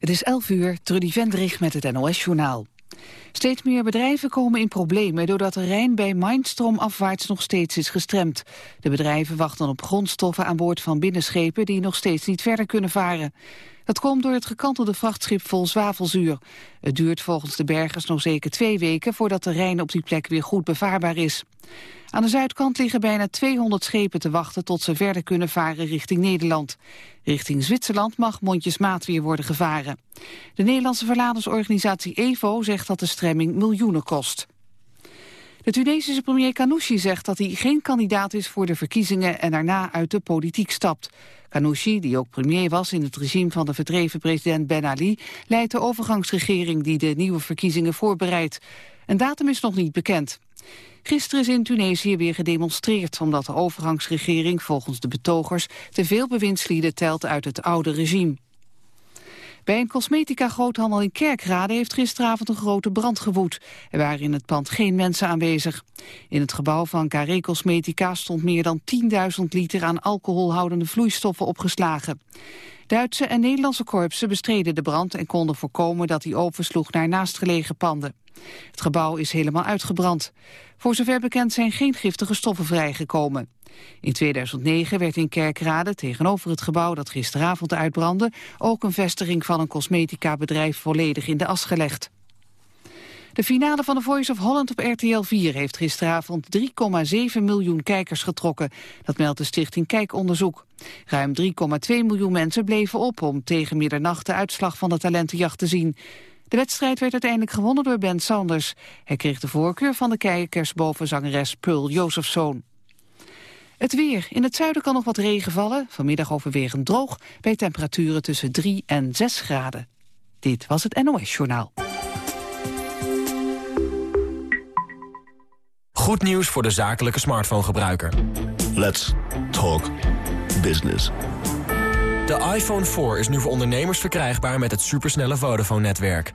Het is 11 uur, Trudy Vendrich met het NOS-journaal. Steeds meer bedrijven komen in problemen doordat de Rijn bij Mindstrom afwaarts nog steeds is gestremd. De bedrijven wachten op grondstoffen aan boord van binnenschepen die nog steeds niet verder kunnen varen. Dat komt door het gekantelde vrachtschip vol zwavelzuur. Het duurt volgens de bergers nog zeker twee weken voordat de Rijn op die plek weer goed bevaarbaar is. Aan de zuidkant liggen bijna 200 schepen te wachten tot ze verder kunnen varen richting Nederland. Richting Zwitserland mag mondjesmaat weer worden gevaren. De Nederlandse verladersorganisatie EVO zegt dat de stremming miljoenen kost. De Tunesische premier Kanouchi zegt dat hij geen kandidaat is voor de verkiezingen en daarna uit de politiek stapt. Kanouchi, die ook premier was in het regime van de verdreven president Ben Ali, leidt de overgangsregering die de nieuwe verkiezingen voorbereidt. Een datum is nog niet bekend. Gisteren is in Tunesië weer gedemonstreerd... omdat de overgangsregering volgens de betogers... te veel bewindslieden telt uit het oude regime. Bij een cosmetica-groothandel in Kerkrade heeft gisteravond een grote brand gewoed. Er waren in het pand geen mensen aanwezig. In het gebouw van Carré Cosmetica stond meer dan 10.000 liter aan alcoholhoudende vloeistoffen opgeslagen. Duitse en Nederlandse korpsen bestreden de brand en konden voorkomen dat hij oversloeg naar naastgelegen panden. Het gebouw is helemaal uitgebrand. Voor zover bekend zijn geen giftige stoffen vrijgekomen. In 2009 werd in Kerkrade tegenover het gebouw dat gisteravond uitbrandde... ook een vestiging van een cosmetica-bedrijf volledig in de as gelegd. De finale van The Voice of Holland op RTL 4 heeft gisteravond 3,7 miljoen kijkers getrokken. Dat meldt de stichting Kijkonderzoek. Ruim 3,2 miljoen mensen bleven op om tegen middernacht de uitslag van de talentenjacht te zien. De wedstrijd werd uiteindelijk gewonnen door Ben Sanders. Hij kreeg de voorkeur van de kijkers boven zangeres Pearl Josephson. Het weer. In het zuiden kan nog wat regen vallen. Vanmiddag overwegend droog bij temperaturen tussen 3 en 6 graden. Dit was het NOS Journaal. Goed nieuws voor de zakelijke smartphone-gebruiker. Let's talk business. De iPhone 4 is nu voor ondernemers verkrijgbaar met het supersnelle Vodafone-netwerk.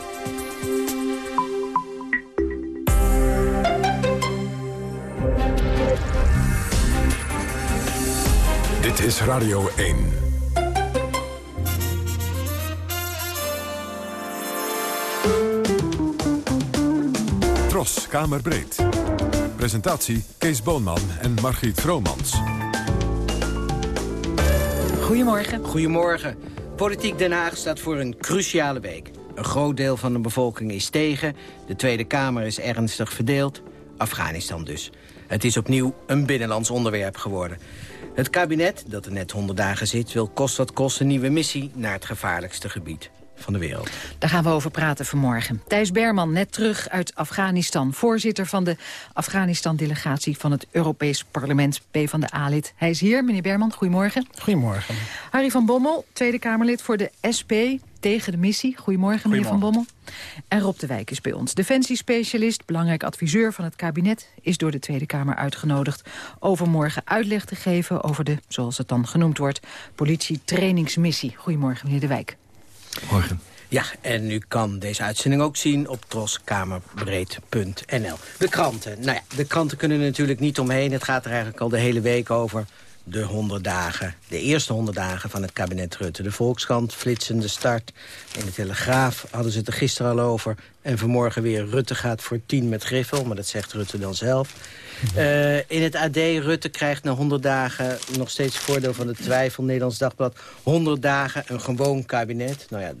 Dit is Radio 1. Tros, Kamerbreed. Presentatie Kees Boonman en Margriet Vromans. Goedemorgen. Goedemorgen. Politiek Den Haag staat voor een cruciale week. Een groot deel van de bevolking is tegen. De Tweede Kamer is ernstig verdeeld. Afghanistan dus. Het is opnieuw een binnenlands onderwerp geworden. Het kabinet, dat er net 100 dagen zit... wil kost wat kost een nieuwe missie naar het gevaarlijkste gebied van de wereld. Daar gaan we over praten vanmorgen. Thijs Berman, net terug uit Afghanistan. Voorzitter van de Afghanistan-delegatie van het Europees Parlement, P van de A-lid. Hij is hier, meneer Berman. Goedemorgen. Goedemorgen. Harry van Bommel, Tweede Kamerlid voor de SP tegen de missie. Goedemorgen, meneer Van Bommel. En Rob de Wijk is bij ons. Defensiespecialist, belangrijk adviseur van het kabinet... is door de Tweede Kamer uitgenodigd overmorgen uitleg te geven... over de, zoals het dan genoemd wordt, politietrainingsmissie. Goedemorgen, meneer de Wijk. Morgen. Ja, en u kan deze uitzending ook zien op troskamerbreed.nl. De kranten. Nou ja, de kranten kunnen natuurlijk niet omheen. Het gaat er eigenlijk al de hele week over de 100 dagen, de eerste 100 dagen van het kabinet Rutte. De Volkskrant, flitsende start. In de Telegraaf hadden ze het er gisteren al over. En vanmorgen weer Rutte gaat voor 10 met Griffel, maar dat zegt Rutte dan zelf. Uh, in het AD, Rutte krijgt na 100 dagen nog steeds voordeel van de twijfel. Nederlands Dagblad, 100 dagen, een gewoon kabinet. Nou ja,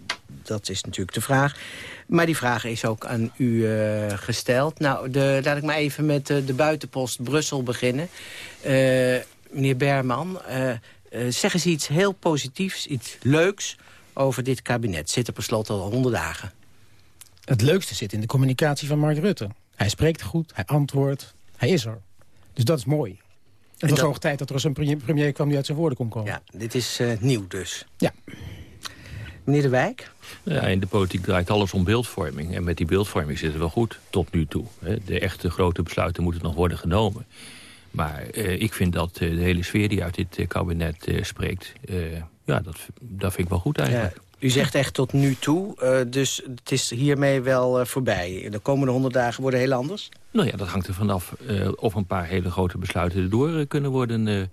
dat is natuurlijk de vraag. Maar die vraag is ook aan u uh, gesteld. Nou, de, laat ik maar even met uh, de buitenpost Brussel beginnen. Uh, meneer Berman, zeg eens iets heel positiefs, iets leuks over dit kabinet? Zit er per slot al honderd dagen. Het leukste zit in de communicatie van Mark Rutte. Hij spreekt goed, hij antwoordt, hij is er. Dus dat is mooi. Het was hoog tijd dat er eens een premier, premier kwam die uit zijn woorden kon komen. Ja, dit is uh, nieuw dus. Ja. Meneer De Wijk? Ja, in de politiek draait alles om beeldvorming. En met die beeldvorming zitten we goed tot nu toe. De echte grote besluiten moeten nog worden genomen. Maar uh, ik vind dat uh, de hele sfeer die uit dit uh, kabinet spreekt... ja, dat, dat vind ik wel goed eigenlijk. Ja. U zegt echt tot nu toe, dus het is hiermee wel voorbij. De komende honderd dagen worden heel anders? Nou ja, dat hangt er vanaf of een paar hele grote besluiten erdoor kunnen worden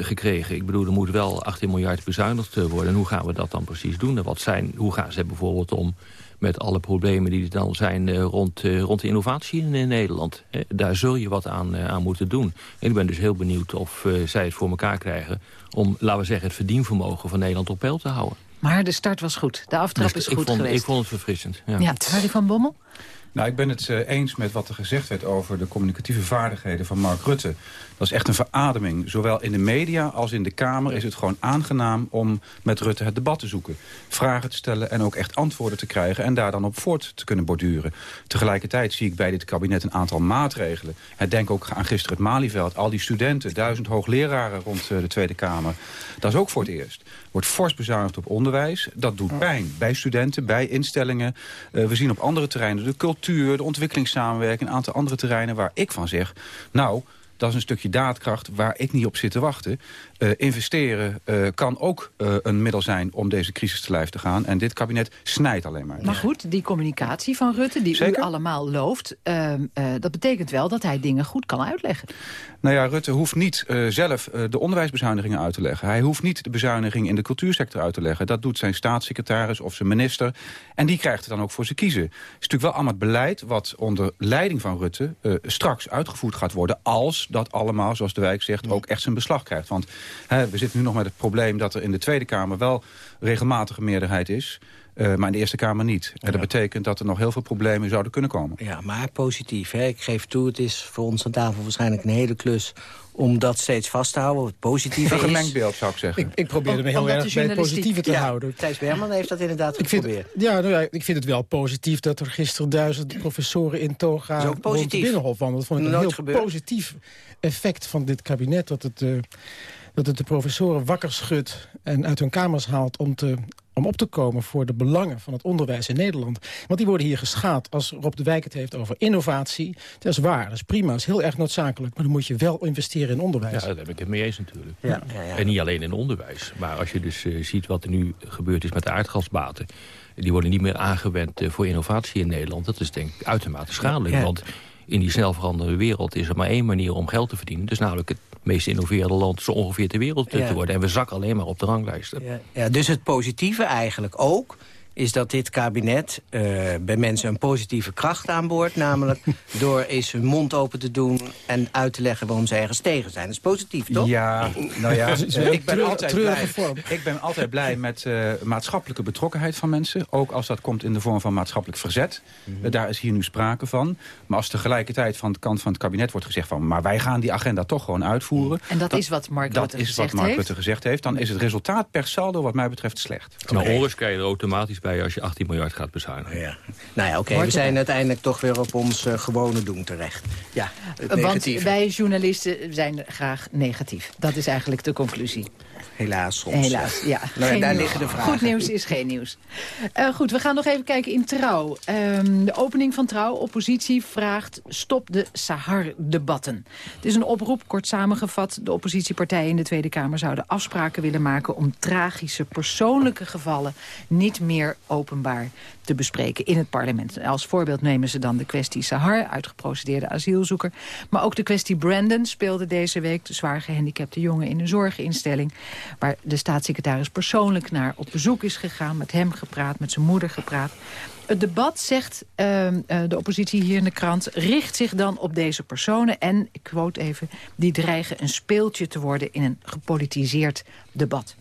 gekregen. Ik bedoel, er moet wel 18 miljard bezuinigd worden. En hoe gaan we dat dan precies doen? En wat zijn, hoe gaan ze bijvoorbeeld om met alle problemen die er dan zijn uh, rond, uh, rond de innovatie in, in Nederland. daar zul je wat aan, aan moeten doen. En ik ben dus heel benieuwd of zij het voor elkaar krijgen... om, laten we zeggen, het verdienvermogen van Nederland op peil te houden. Maar de start was goed. De aftrap dus is goed vond, geweest. Ik vond het verfrissend. Ja, ja Harry van Bommel? Nou, ik ben het uh, eens met wat er gezegd werd over de communicatieve vaardigheden van Mark Rutte. Dat is echt een verademing. Zowel in de media als in de Kamer is het gewoon aangenaam om met Rutte het debat te zoeken. Vragen te stellen en ook echt antwoorden te krijgen en daar dan op voort te kunnen borduren. Tegelijkertijd zie ik bij dit kabinet een aantal maatregelen. Denk ook aan gisteren het Malieveld. Al die studenten, duizend hoogleraren rond uh, de Tweede Kamer. Dat is ook voor het eerst. Wordt fors bezuinigd op onderwijs. Dat doet pijn bij studenten, bij instellingen. Uh, we zien op andere terreinen de cultuur, de ontwikkelingssamenwerking... een aantal andere terreinen waar ik van zeg... nou, dat is een stukje daadkracht waar ik niet op zit te wachten. Uh, investeren uh, kan ook uh, een middel zijn om deze crisis te lijf te gaan. En dit kabinet snijdt alleen maar. Maar goed, die communicatie van Rutte, die Zeker? u allemaal looft... ehm, dat betekent wel dat hij dingen goed kan uitleggen. Nou ja, Rutte hoeft niet zelf de onderwijsbezuinigingen uit te leggen. Hij hoeft niet de bezuiniging in de cultuursector uit te leggen. Dat doet zijn staatssecretaris of zijn minister. En die krijgt het dan ook voor zijn kiezen. Het is natuurlijk wel allemaal het beleid wat onder leiding van Rutte... straks uitgevoerd gaat worden als dat allemaal, zoals de wijk zegt... ook echt zijn beslag krijgt. Want He, we zitten nu nog met het probleem dat er in de Tweede Kamer wel regelmatige meerderheid is. Uh, maar in de Eerste Kamer niet. En dat betekent dat er nog heel veel problemen zouden kunnen komen. Ja, maar positief. Hè? Ik geef toe, het is voor ons aan tafel waarschijnlijk een hele klus om dat steeds vast te houden. Het positieve een is... gemengd beeld, zou ik zeggen. Ik, ik probeerde me heel erg bij het positieve te ja, houden. Thijs Berman heeft dat inderdaad ik geprobeerd. Vind, ja, nou ja, ik vind het wel positief dat er gisteren duizend professoren in toga rond de Binnenhof wandelden. Dat vond ik een Nooit heel gebeurd. positief effect van dit kabinet. Dat het, uh, dat het de professoren wakker schudt en uit hun kamers haalt om te om op te komen voor de belangen van het onderwijs in Nederland. Want die worden hier geschaad als Rob de Wijk het heeft over innovatie. Dat is waar, dat is prima, dat is heel erg noodzakelijk. Maar dan moet je wel investeren in onderwijs. Ja, daar heb ik het mee eens natuurlijk. Ja, ja, ja. En niet alleen in onderwijs. Maar als je dus uh, ziet wat er nu gebeurd is met de aardgasbaten... die worden niet meer aangewend uh, voor innovatie in Nederland. Dat is denk ik uitermate schadelijk. Want in die snel veranderende wereld is er maar één manier om geld te verdienen. Dus namelijk het meest innoverende land zo ongeveer ter wereld Ja. te worden. En we zakken alleen maar op de ranglijsten. Ja, ja, dus het positieve eigenlijk ook is dat dit kabinet uh, bij mensen een positieve kracht aanboort. Namelijk door eens hun mond open te doen en uit te leggen waarom ze ergens tegen zijn. Dat is positief, toch? Ja, nou ja, Dat is uh, een ik, ben altijd blij, ik ben altijd blij met uh, maatschappelijke betrokkenheid van mensen. Ook als dat komt in de vorm van maatschappelijk verzet. Mhm. Daar is hier nu sprake van. Maar als tegelijkertijd van de kant van het kabinet wordt gezegd van... maar wij gaan die agenda toch gewoon uitvoeren. En dat is wat Mark dat Rutte is gezegd wat Mark heeft. Rutte gezegd heeft. Dan is het resultaat per saldo wat mij betreft slecht. Nou, oorlogs krijg je er automatisch bij als je 18 miljard gaat bezuinigen. Ja. Nou ja, oké, we zijn uiteindelijk toch weer op ons uh, gewone doen terecht. Ja, het Want wij journalisten zijn graag negatief. Dat is eigenlijk de conclusie. Helaas soms. Helaas, ja. Nou, daar nieuws. liggen de vragen. Goed nieuws is geen nieuws. Uh, goed, we gaan nog even kijken in Trouw. Um, de opening van Trouw. Oppositie vraagt stop de Sahar-debatten. Het is een oproep, kort samengevat. De oppositiepartijen in de Tweede Kamer zouden afspraken willen maken... om tragische persoonlijke gevallen niet meer openbaar te bespreken in het parlement. Als voorbeeld nemen ze dan de kwestie Sahar, uitgeprocedeerde asielzoeker. Maar ook de kwestie Brandon speelde deze week. De zwaar gehandicapte jongen in een zorginstelling. Waar de staatssecretaris persoonlijk naar op bezoek is gegaan. Met hem gepraat, met zijn moeder gepraat. Het debat, zegt uh, uh, de oppositie hier in de krant... richt zich dan op deze personen en, ik quote even... die dreigen een speeltje te worden in een gepolitiseerd debat.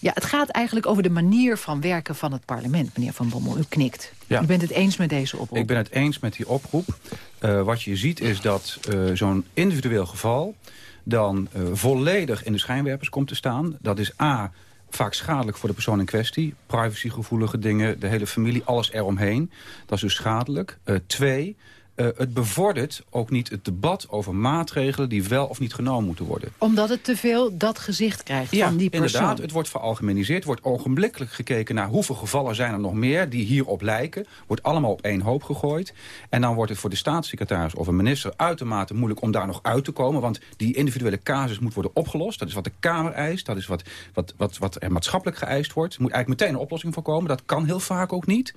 Ja, het gaat eigenlijk over de manier van werken van het parlement, meneer Van Bommel. U knikt. Ja. U bent het eens met deze oproep? Ik ben het eens met die oproep. Uh, wat je ziet is dat uh, zo'n individueel geval dan uh, volledig in de schijnwerpers komt te staan. Dat is A, vaak schadelijk voor de persoon in kwestie. Privacygevoelige dingen, de hele familie, alles eromheen. Dat is dus schadelijk. Twee, uh, het bevordert ook niet het debat over maatregelen... die wel of niet genomen moeten worden. Omdat het te veel dat gezicht krijgt ja, van die persoon. inderdaad. Het wordt veralgemeniseerd. wordt ogenblikkelijk gekeken naar hoeveel gevallen zijn er nog meer... die hierop lijken. Wordt allemaal op één hoop gegooid. En dan wordt het voor de staatssecretaris of een minister... uitermate moeilijk om daar nog uit te komen. Want die individuele casus moet worden opgelost. Dat is wat de Kamer eist. Dat is wat, wat, wat, wat er maatschappelijk geëist wordt. Er moet eigenlijk meteen een oplossing voorkomen. Dat kan heel vaak ook niet.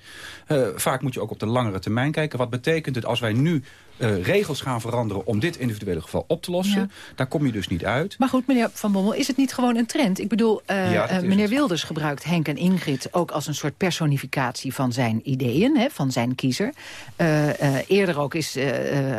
Uh, vaak moet je ook op de langere termijn kijken. Wat betekent het als wij nu uh, regels gaan veranderen om dit individuele geval op te lossen. Ja. Daar kom je dus niet uit. Maar goed, meneer Van Bommel, is het niet gewoon een trend? Ik bedoel, uh, ja, uh, meneer Wilders gebruikt Henk en Ingrid ook als een soort personificatie van zijn ideeën, hè, van zijn kiezer. eerder ook is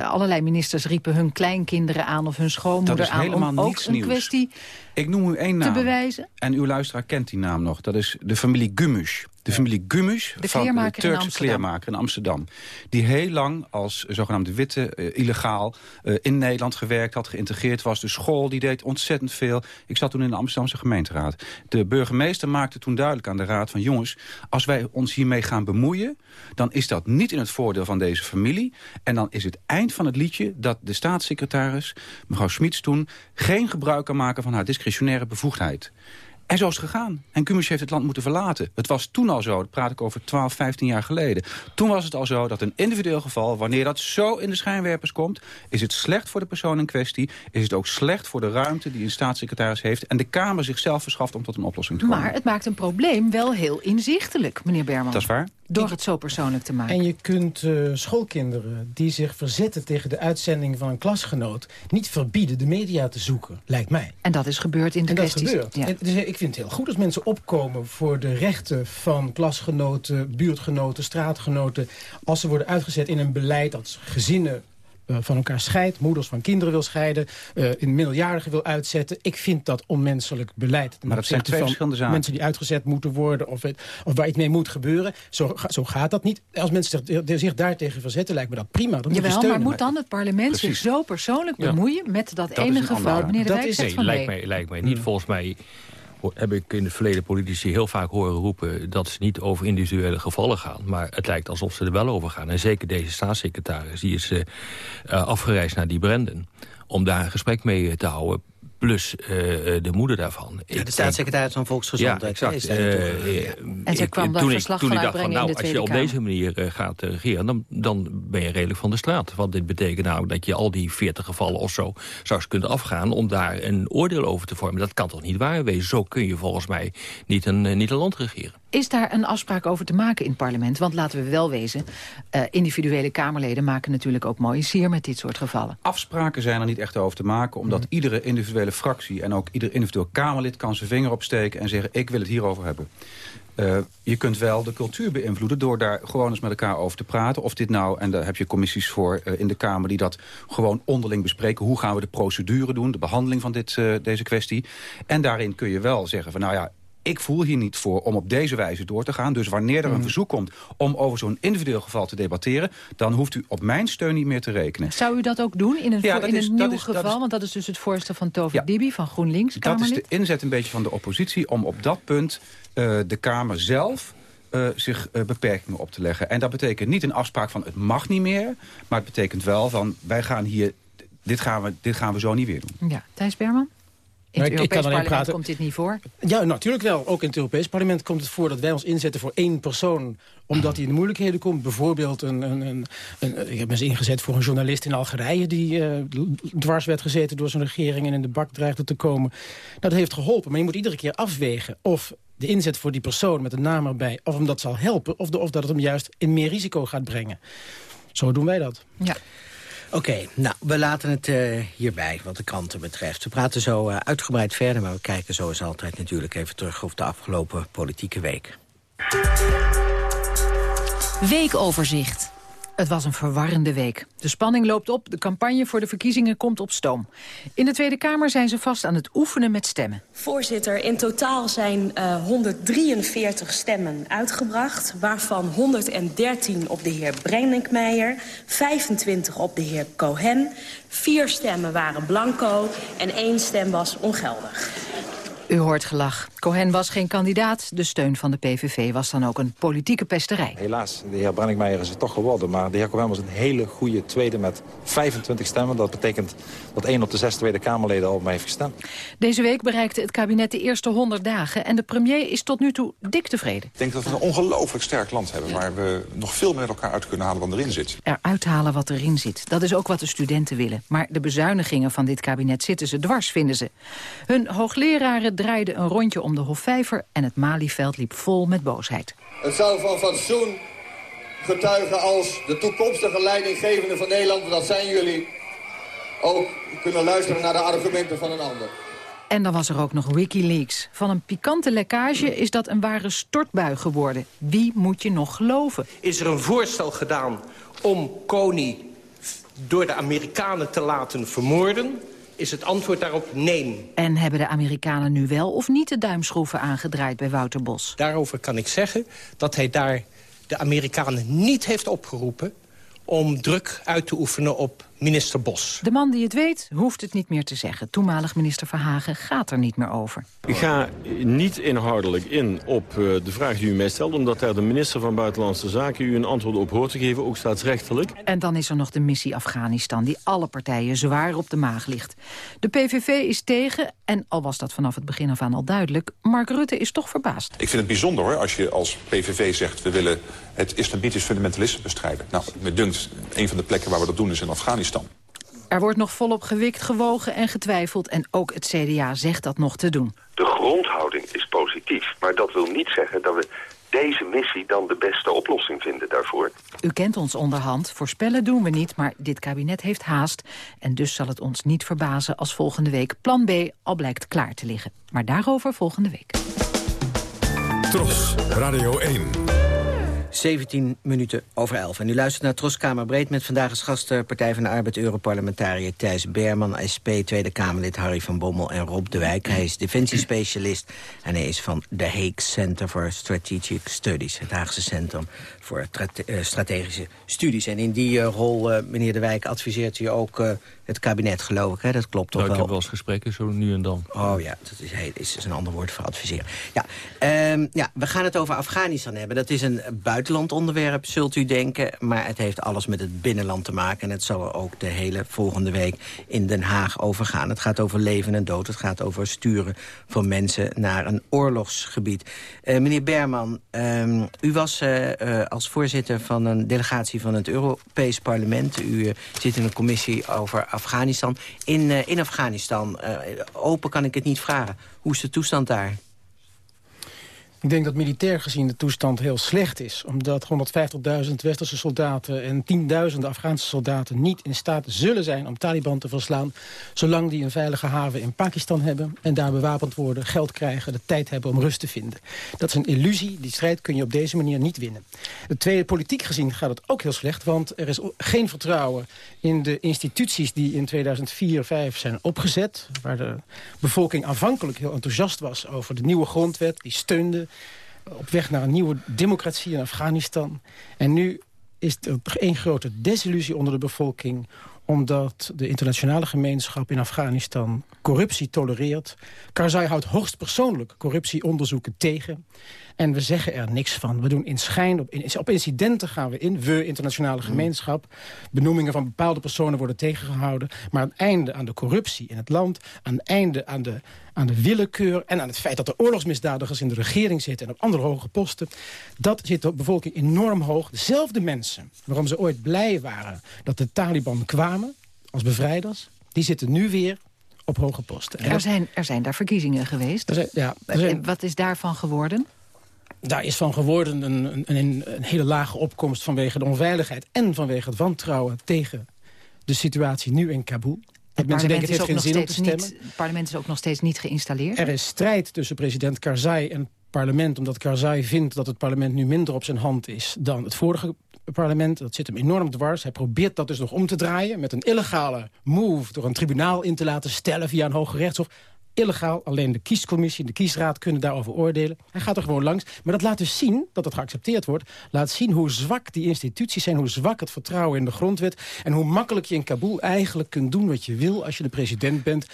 allerlei ministers riepen hun kleinkinderen aan of hun schoonmoeder aan om ook een nieuws. kwestie Ik noem u één naam. te bewijzen. En uw luisteraar kent die naam nog. Dat is de familie Gumush. De familie Gumush, de van de Turkse kleermaker in Amsterdam. Die heel lang als zogenaamde witte, uh, illegaal, uh, in Nederland gewerkt had, geïntegreerd was. De school, die deed ontzettend veel. Ik zat toen in de Amsterdamse gemeenteraad. De burgemeester maakte toen duidelijk aan de raad van... jongens, als wij ons hiermee gaan bemoeien... dan is dat niet in het voordeel van deze familie. En dan is het eind van het liedje dat de staatssecretaris... mevrouw Schmitz toen geen gebruik kan maken van haar discretionaire bevoegdheid. En zo is het gegaan. En Kumus heeft het land moeten verlaten. Het was toen al zo, dat praat ik over 12, 15 jaar geleden. Toen was het al zo dat een individueel geval, wanneer dat zo in de schijnwerpers komt... is het slecht voor de persoon in kwestie. Is het ook slecht voor de ruimte die een staatssecretaris heeft... en de Kamer zichzelf verschaft om tot een oplossing te komen. Maar het maakt een probleem wel heel inzichtelijk, meneer Berman. Dat is waar. Door het zo persoonlijk te maken. En je kunt uh, schoolkinderen die zich verzetten tegen de uitzending van een klasgenoot... niet verbieden de media te zoeken, lijkt mij. En dat is gebeurd in de en kwesties. dat gebeurt. Ja. En, dus ik vind het heel goed als mensen opkomen voor de rechten van klasgenoten... buurtgenoten, straatgenoten... als ze worden uitgezet in een beleid dat gezinnen uh, van elkaar scheidt, moeders van kinderen wil scheiden, uh, een middeljarige wil uitzetten. Ik vind dat onmenselijk beleid. Maar dat zijn twee verschillende zaken. Mensen die uitgezet moeten worden of, het, of waar iets mee moet gebeuren. Zo, zo gaat dat niet. Als mensen zich, zich daartegen verzetten, lijkt me dat prima. Dat Jawel, moet je maar moet dan het parlement Precies. zich zo persoonlijk bemoeien ja. met dat, dat ene geval? Meneer de dat Wijk is, Nee, van lijkt mij, lijkt mij niet. Volgens mij heb ik in het verleden politici heel vaak horen roepen... dat ze niet over individuele gevallen gaan. Maar het lijkt alsof ze er wel over gaan. En zeker deze staatssecretaris, die is uh, afgereisd naar die Branden... om daar een gesprek mee te houden plus uh, de moeder daarvan. Ja, de staatssecretaris van Volksgezondheid. Ja, exact. Uh, ja. En zij kwam daar toen verslag ik, toen van ik dacht van, nou, als je op deze manier uh, gaat regeren... Dan, dan ben je redelijk van de straat. Want dit betekent nou dat je al die 40 gevallen of zo... zou eens kunnen afgaan om daar een oordeel over te vormen. Dat kan toch niet waar wezen? Zo kun je volgens mij niet een, niet een land regeren. Is daar een afspraak over te maken in het parlement? Want laten we wel wezen, uh, individuele Kamerleden maken natuurlijk ook mooie sier met dit soort gevallen. Afspraken zijn er niet echt over te maken, omdat mm. iedere individuele fractie en ook ieder individueel Kamerlid kan zijn vinger opsteken en zeggen ik wil het hierover hebben. Uh, je kunt wel de cultuur beïnvloeden door daar gewoon eens met elkaar over te praten. Of dit nou, en daar heb je commissies voor uh, in de Kamer... die dat gewoon onderling bespreken. Hoe gaan we de procedure doen, de behandeling van dit, uh, deze kwestie. En daarin kun je wel zeggen van nou ja ik voel hier niet voor om op deze wijze door te gaan. Dus wanneer er een verzoek komt om over zo'n individueel geval te debatteren... dan hoeft u op mijn steun niet meer te rekenen. Zou u dat ook doen in een, ja, in is, een nieuw is, geval? Dat is, Want dat is dus het voorstel van Tovik ja, Dibi van GroenLinks, Kamerlid. Dat is de inzet een beetje van de oppositie om op dat punt uh, de Kamer zelf... Uh, zich uh, beperkingen op te leggen. En dat betekent niet een afspraak van het mag niet meer... maar het betekent wel van wij gaan hier... dit gaan we, dit gaan we zo niet weer doen. Ja, Thijs Berman? In het Europees parlement praten. komt dit niet voor? Ja, natuurlijk wel. Ook in het Europees parlement komt het voor dat wij ons inzetten voor één persoon omdat hij in de moeilijkheden komt. Bijvoorbeeld, een, een, een, een, ik heb me eens ingezet voor een journalist in Algerije... die uh, dwars werd gezeten door zijn regering en in de bak dreigde te komen. Dat heeft geholpen, maar je moet iedere keer afwegen... of de inzet voor die persoon met een naam erbij... of hem dat zal helpen, of, de, of dat het hem juist in meer risico gaat brengen. Zo doen wij dat. Ja. Oké, nou, we laten het uh, hierbij wat de kranten betreft. We praten zo uh, uitgebreid verder, maar we kijken zoals altijd natuurlijk even terug op de afgelopen politieke week. Weekoverzicht. Het was een verwarrende week. De spanning loopt op, de campagne voor de verkiezingen komt op stoom. In de Tweede Kamer zijn ze vast aan het oefenen met stemmen. Voorzitter, in totaal zijn uh, 143 stemmen uitgebracht... waarvan 113 op de heer Brenninkmeijer, 25 op de heer Cohen... vier stemmen waren blanco en één stem was ongeldig. U hoort gelach. Cohen was geen kandidaat. De steun van de PVV was dan ook een politieke pesterij. Helaas, de heer Brenningmeijer is het toch geworden. Maar de heer Cohen was een hele goede tweede met 25 stemmen. Dat betekent dat één op de zes Tweede Kamerleden al mij heeft gestemd. Deze week bereikte het kabinet de eerste 100 dagen. En de premier is tot nu toe dik tevreden. Ik denk dat we een ongelooflijk sterk land hebben... waar we nog veel meer met elkaar uit kunnen halen dan erin zit. Eruit halen wat erin zit. Dat is ook wat de studenten willen. Maar de bezuinigingen van dit kabinet zitten ze dwars, vinden ze. Hun hoogleraren draaiden een rondje om de Hofvijver... en het Malieveld liep vol met boosheid. Het zou van fatsoen getuigen als de toekomstige leidinggevende van Nederland... dat zijn jullie, ook kunnen luisteren naar de argumenten van een ander. En dan was er ook nog Wikileaks. Van een pikante lekkage is dat een ware stortbui geworden. Wie moet je nog geloven? Is er een voorstel gedaan om Kony door de Amerikanen te laten vermoorden is het antwoord daarop nee. En hebben de Amerikanen nu wel of niet de duimschroeven aangedraaid bij Wouter Bos? Daarover kan ik zeggen dat hij daar de Amerikanen niet heeft opgeroepen om druk uit te oefenen op minister Bos. De man die het weet, hoeft het niet meer te zeggen. Toenmalig minister Verhagen gaat er niet meer over. Ik ga niet inhoudelijk in op eh, de vraag die u mij stelt... omdat daar de minister van Buitenlandse Zaken u een antwoord op hoort te geven, ook staatsrechtelijk. En dan is er nog de missie Afghanistan, die alle partijen zwaar op de maag ligt. De PVV is tegen, en al was dat vanaf het begin af aan al duidelijk... Mark Rutte is toch verbaasd. Ik vind het bijzonder hoor, als je als PVV zegt... we willen het islamitisch fundamentalisme bestrijden. Nou, me dunkt, een van de plekken waar we dat doen is in Afghanistan. Er wordt nog volop gewikt, gewogen en getwijfeld... en ook het CDA zegt dat nog te doen. De grondhouding is positief, maar dat wil niet zeggen... dat we deze missie dan de beste oplossing vinden daarvoor. U kent ons onderhand, voorspellen doen we niet... maar dit kabinet heeft haast en dus zal het ons niet verbazen... als volgende week plan B al blijkt klaar te liggen. Maar daarover volgende week. Tros, Radio 1. 17 minuten over 11. En u luistert naar Troskamer Breed met vandaag als gast... Partij van de Arbeid Europarlementariër Thijs Berman... SP Tweede Kamerlid Harry van Bommel en Rob de Wijk. Hij is defensiespecialist en hij is van de Hague Center for Strategic Studies... het Haagse Centrum voor eh, Strategische Studies. En in die uh, rol, meneer de Wijk, adviseert u ook het kabinet, geloof ik. Hè? Dat klopt toch nou, wel? Ik heb wel eens gesprekken, zo nu en dan. Oh ja, dat is, is, is een ander woord voor adviseren. Ja, um, ja, we gaan het over Afghanistan hebben. Dat is een buitenlandonderwerp, zult u denken. Maar het heeft alles met het binnenland te maken. En het zal er ook de hele volgende week in Den Haag over gaan. Het gaat over leven en dood. Het gaat over sturen van mensen naar een oorlogsgebied. Uh, meneer Berman, um, u was uh, uh, als voorzitter van een delegatie van het Europees Parlement. U zit in een commissie over Afghanistan. In, uh, in Afghanistan, uh, open kan ik het niet vragen. Hoe is de toestand daar? Ik denk dat militair gezien de toestand heel slecht is. Omdat 150.000 westerse soldaten en tienduizenden Afghaanse soldaten... niet in staat zullen zijn om Taliban te verslaan... zolang die een veilige haven in Pakistan hebben... en daar bewapend worden, geld krijgen, de tijd hebben om rust te vinden. Dat is een illusie. Die strijd kun je op deze manier niet winnen. De tweede, politiek gezien gaat het ook heel slecht... want er is geen vertrouwen in de instituties die in 2004 2005 zijn opgezet... waar de bevolking aanvankelijk heel enthousiast was over de nieuwe grondwet... die steunde op weg naar een nieuwe democratie in Afghanistan. En nu is er één grote desillusie onder de bevolking omdat de internationale gemeenschap in Afghanistan corruptie tolereert. Karzai houdt hoogstpersoonlijk corruptieonderzoeken tegen. En we zeggen er niks van. We doen in schijn, op, in, op incidenten gaan we in. We, internationale mm. gemeenschap. Benoemingen van bepaalde personen worden tegengehouden. Maar aan het einde aan de corruptie in het land... aan het einde aan de, aan de willekeur... en aan het feit dat er oorlogsmisdadigers in de regering zitten... en op andere hoge posten... dat zit de bevolking enorm hoog. Dezelfde mensen waarom ze ooit blij waren... dat de Taliban kwamen als bevrijders... die zitten nu weer op hoge posten. Er zijn, er zijn daar verkiezingen geweest. Zijn, ja, zijn... Wat is daarvan geworden? daar is van geworden een, een, een, een, hele lage opkomst vanwege de onveiligheid... en vanwege het wantrouwen tegen de situatie nu in Kabul. Het mensen denken, het heeft geen zin om te stemmen. Niet, het parlement is ook nog steeds niet geïnstalleerd. Er is strijd tussen president Karzai en het parlement... omdat Karzai vindt dat het parlement nu minder op zijn hand is... dan het vorige parlement. Dat zit hem enorm dwars. Hij probeert dat dus nog om te draaien... met een illegale move door een tribunaal in te laten stellen... via een hoge rechtshof illegaal. Alleen de kiescommissie en de kiesraad kunnen daarover oordelen. Hij gaat er gewoon langs. Maar dat laat dus zien dat het geaccepteerd wordt. Laat zien hoe zwak die instituties zijn. Hoe zwak het vertrouwen in de grondwet. En hoe makkelijk je in Kabul eigenlijk kunt doen wat je wil als je de president bent.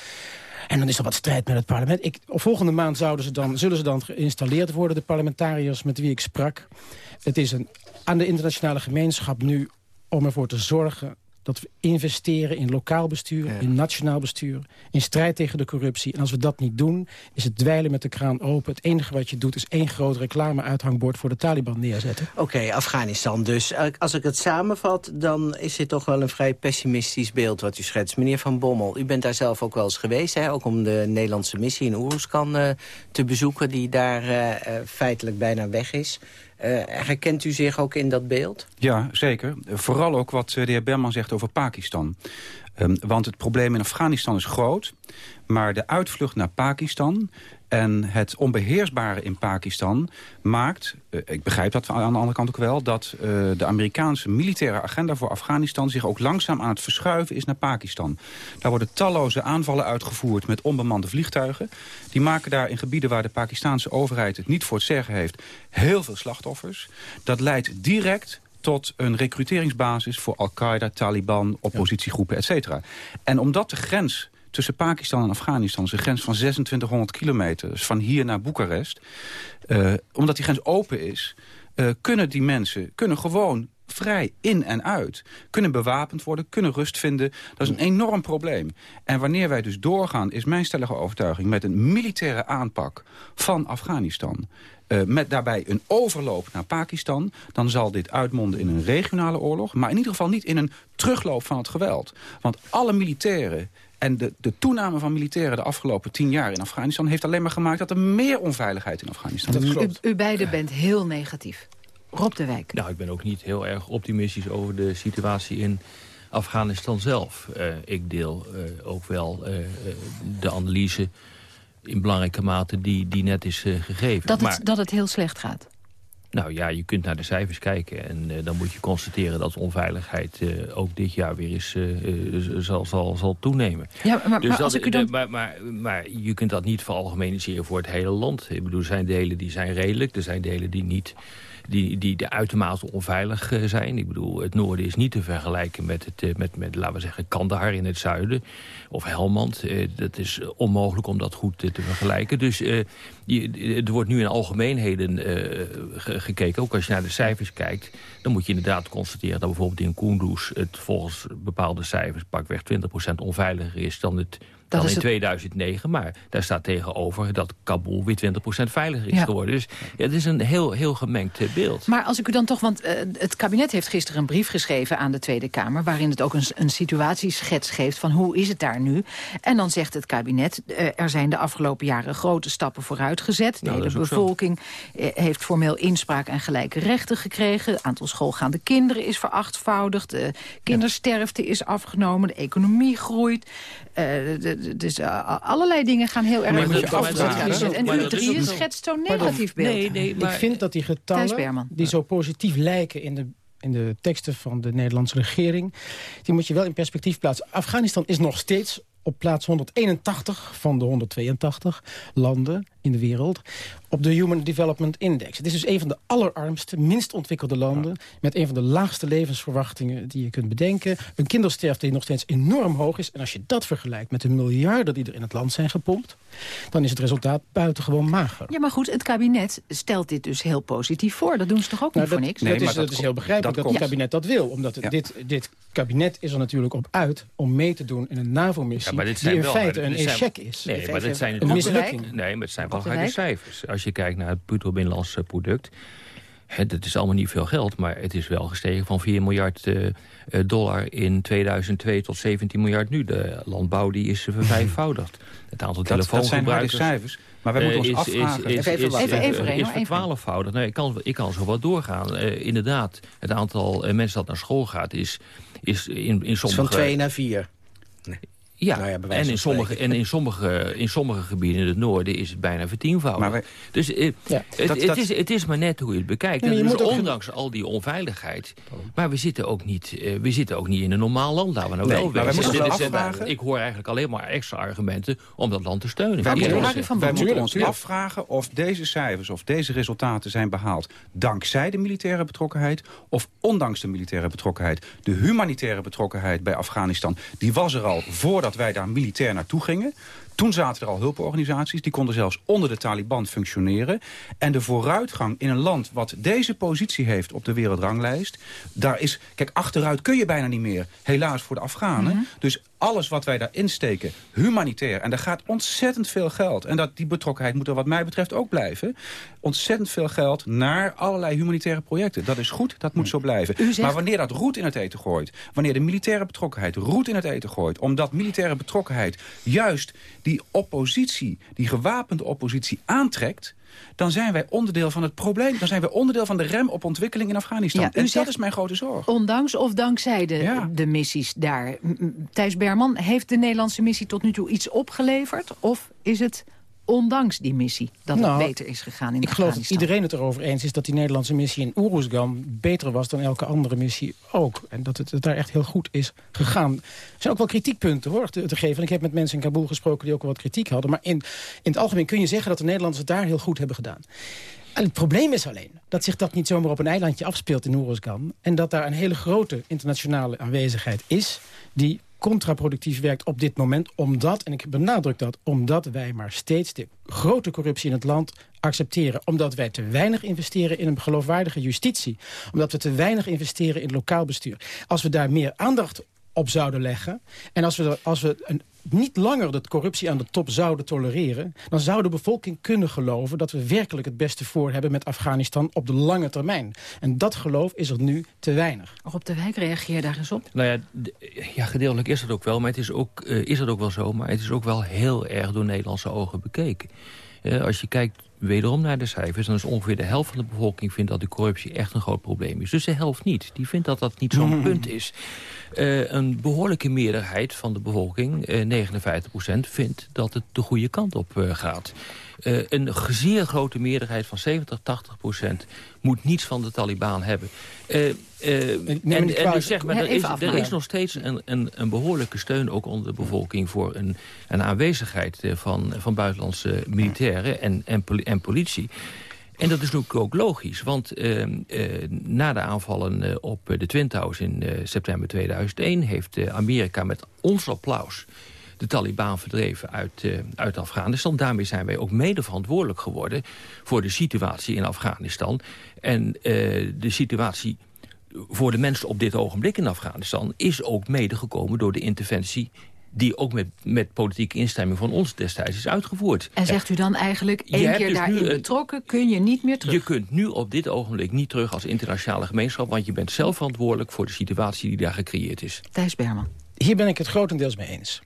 En dan is er wat strijd met het parlement. Ik, volgende maand zouden ze dan, zullen ze dan geïnstalleerd worden, de parlementariërs met wie ik sprak. Het is een, aan de internationale gemeenschap nu om ervoor te zorgen dat we investeren in lokaal bestuur, in nationaal bestuur... in strijd tegen de corruptie. En als we dat niet doen, is het dweilen met de kraan open. Het enige wat je doet is één groot reclame-uithangbord... voor de Taliban neerzetten. Oké, Afghanistan dus. Eh, als ik het samenvat, dan is dit toch wel een vrij pessimistisch beeld... wat u schetst. Meneer Van Bommel, u bent daar zelf ook wel eens geweest... Hè? ook om de Nederlandse missie in Oeruzkan uh, te bezoeken... die daar uh, feitelijk bijna weg is... Uh, herkent u zich ook in dat beeld? Ja, zeker. Vooral ook wat de heer Berman zegt over Pakistan. Um, want het probleem in Afghanistan is groot. Maar de uitvlucht naar Pakistan en het onbeheersbare in Pakistan maakt, uh, ik begrijp dat aan de andere kant ook wel... dat uh, de Amerikaanse militaire agenda voor Afghanistan zich ook langzaam aan het verschuiven is naar Pakistan. Daar worden talloze aanvallen uitgevoerd met onbemande vliegtuigen. Die maken daar in gebieden waar de Pakistanse overheid het niet voor het zeggen heeft... heel veel slachtoffers. Dat leidt direct tot een recruteringsbasis voor Al-Qaeda, Taliban, oppositiegroepen, et cetera. En omdat de grens tussen Pakistan en Afghanistan... is grens van 2600 kilometer, dus van hier naar Boekarest... Uh, omdat die grens open is, uh, kunnen die mensen kunnen gewoon vrij in en uit. Kunnen bewapend worden, kunnen rust vinden. Dat is een enorm probleem. En wanneer wij dus doorgaan, is mijn stellige overtuiging... met een militaire aanpak van Afghanistan... Uh, met daarbij een overloop naar Pakistan... dan zal dit uitmonden in een regionale oorlog... maar in ieder geval niet in een terugloop van het geweld. Want alle militairen en de, de toename van militairen de afgelopen tien jaar in Afghanistan... heeft alleen maar gemaakt dat er meer onveiligheid in Afghanistan is. U, u beiden bent heel negatief. Rob de Wijk. Nou, ik ben ook niet heel erg optimistisch over de situatie in Afghanistan zelf. Uh, ik deel uh, ook wel uh, de analyse in belangrijke mate die, die net is gegeven. Dat het, dat het heel slecht gaat? Nou ja, je kunt naar de cijfers kijken en uh, dan moet je constateren dat onveiligheid uh, ook dit jaar weer uh, zal, zal, zal toenemen. Ja, maar, dus maar, als ik u dan... maar, maar, maar je kunt dat niet veralgemeniseren voor het hele land. Ik bedoel, er zijn delen die zijn redelijk, er zijn delen die niet die, die de uitermate onveilig uh, zijn. Ik bedoel, het noorden is niet te vergelijken met, het, uh, met, met laten we zeggen, Kandahar in het zuiden. Of Helmand. Uh, dat is onmogelijk om dat goed te vergelijken. Dus er wordt nu in algemeenheden gekeken. Ook als je naar de cijfers kijkt, dan moet je inderdaad constateren... dat bijvoorbeeld in Kunduz het volgens bepaalde cijfers pakweg 20% onveiliger is dan het dan in 2009. Maar daar staat tegenover dat Kabul weer 20% veiliger is ja. geworden. Dus ja, het is een heel, heel gemengd uh, beeld. Maar als ik u dan toch, want uh, het kabinet heeft gisteren een brief geschreven aan de Tweede Kamer... waarin het ook een, een situatieschets geeft van hoe is het daar nu. En dan zegt het kabinet, uh, er zijn de afgelopen jaren grote stappen vooruit gezet. De nou, hele bevolking heeft formeel inspraak en gelijke rechten gekregen. Het aantal schoolgaande kinderen is verachtvoudigd. De kindersterfte is afgenomen. De economie groeit. de, dus uh, allerlei dingen gaan heel erg afvragen. En u drieën schetst zo'n negatief beeld. Nee, nee, maar, ik vind dat die getallen, die zo positief lijken in de in de teksten van de Nederlandse regering... die moet je wel in perspectief plaatsen. Afghanistan is nog steeds op plaats 181 van de 182 landen in de wereld op de Human Development Index. Het is dus een van de allerarmste, minst ontwikkelde landen... met een van de laagste levensverwachtingen die je kunt bedenken. Een kindersterfte die nog steeds enorm hoog is. En als je dat vergelijkt met de miljarden die er in het land zijn gepompt... dan is het resultaat buitengewoon mager. Ja, maar goed, het kabinet stelt dit dus heel positief voor. Dat doen ze toch ook nou, niet voor niks? Nee, dat, is, dat, is heel begrijpelijk dat, dat het kabinet dat wil. Omdat ja. dit, dit kabinet is er natuurlijk op uit om mee te doen in een NAVO-missie... Ja, die in feite een échec is. Nee, maar dit zijn een mislukking. Nee, maar het zijn belangrijke cijfers. Als je kijkt naar het bruto binnenlands product... Het is allemaal niet veel geld, maar het is wel gestegen van 4 miljard uh, dollar in 2002 tot 17 miljard nu. De landbouw die is vervijfvoudigd. Het aantal telefoongebruikers... Dat zijn cijfers, maar wij moeten ons afvragen... Is, is, is, even, even, is vertwaalfvoudigd. Nee, ik, kan, ik kan zo wat doorgaan. Uh, inderdaad, het aantal uh, mensen dat naar school gaat is, is in, in sommige... van 2 naar 4. Nee. Ja, nou ja en, in sommige, en in sommige, in sommige gebieden in het noorden is het bijna vertienvoudigd. dus eh, ja, het, dat, het, dat... Is, het is maar net hoe je het bekijkt. Ja, je dus ondanks al die onveiligheid. Maar we zitten ook niet, uh, we zitten ook niet in een normaal land. Laten we nou nee, wel weten. Ik hoor eigenlijk alleen maar extra argumenten om dat land te steunen. Wij, moeten ons, wij moeten ons afvragen of deze cijfers of deze resultaten zijn behaald... dankzij de militaire betrokkenheid of ondanks de militaire betrokkenheid. De humanitaire betrokkenheid bij Afghanistan, die was er al voordat wij daar militair naartoe gingen. Toen zaten er al hulporganisaties, die konden zelfs onder de Taliban functioneren. En de vooruitgang in een land wat deze positie heeft op de wereldranglijst... daar is, kijk, achteruit kun je bijna niet meer, helaas voor de Afghanen. Mhm. Dus alles wat wij daarin steken, humanitair... en daar gaat ontzettend veel geld. En dat, die betrokkenheid moet er wat mij betreft ook blijven. Ontzettend veel geld naar allerlei humanitaire projecten. Dat is goed, dat moet zo blijven. zegt- Maar wanneer dat roet in het eten gooit... wanneer de militaire betrokkenheid roet in het eten gooit... omdat militaire betrokkenheid juist die oppositie... die gewapende oppositie aantrekt dan zijn wij onderdeel van het probleem. Dan zijn wij onderdeel van de rem op ontwikkeling in Afghanistan. Ja, en zegt- dat is mijn grote zorg. Ondanks of dankzij de, de missies daar. Thijs Berman, heeft de Nederlandse missie tot nu toe iets opgeleverd? Of is het ondanks die missie dat Nou, het beter is gegaan in Ik geloof dat iedereen het erover eens is dat die Nederlandse missie in Oeruzgan beter was dan elke andere missie ook. En dat het, het daar echt heel goed is gegaan. Er zijn ook wel kritiekpunten hoor, te, te geven. En ik heb met mensen in Kabul gesproken die ook wel wat kritiek hadden. Maar in, in het algemeen kun je zeggen dat de Nederlanders het daar heel goed hebben gedaan. En het probleem is alleen dat zich dat niet zomaar op een eilandje afspeelt in Oeruzgan. En dat daar een hele grote internationale aanwezigheid is... die contraproductief werkt op dit moment. Omdat, en ik benadruk dat, omdat wij maar steeds de grote corruptie in het land accepteren. Omdat wij te weinig investeren in een geloofwaardige justitie. Omdat we te weinig investeren in lokaal bestuur. Als we daar meer aandacht op zouden leggen... en als we, als we een, niet langer de corruptie aan de top zouden tolereren... dan zou de bevolking kunnen geloven dat we werkelijk het beste voor hebben... met Afghanistan op de lange termijn. En dat geloof is er nu te weinig. Rob de Wijk, reageer daar eens op. Nou ja, ja, gedeeltelijk is dat ook wel, maar het is ook, eh, is dat ook wel zo. Maar het is ook wel heel erg door Nederlandse ogen bekeken. Eh, als je kijkt wederom naar de cijfers... dan is ongeveer de helft van de bevolking vindt dat de corruptie echt een groot probleem is. Dus de helft niet. Die vindt dat dat niet zo'n punt is. Eh, een behoorlijke meerderheid van de bevolking, eh 59% vindt dat het de goede kant op eh, gaat. Eh, een zeer grote meerderheid van 70, 80% moet niets van de Taliban hebben. Eh, en, dus zeg maar, er is, er is nog steeds een, een, een behoorlijke steun ook onder de bevolking... voor een, een aanwezigheid eh, van, van buitenlandse militairen en, en, poli- en politie. En dat is natuurlijk ook logisch, want eh, eh, na de aanvallen op de Twin Towers in september 2001... heeft Amerika met ons applaus de Taliban verdreven uit, uit Afghanistan. Daarmee zijn wij ook mede verantwoordelijk geworden voor de situatie in Afghanistan. En de situatie voor de mensen op dit ogenblik in Afghanistan... is ook mede gekomen door de interventie die ook met, met politieke instemming van ons destijds is uitgevoerd. En zegt u dan eigenlijk, één keer dus daarin betrokken... kun je niet meer terug? Je kunt nu op dit ogenblik niet terug als internationale gemeenschap... want je bent zelf verantwoordelijk voor de situatie die daar gecreëerd is. Thijs Berman. Hier ben ik het grotendeels mee eens.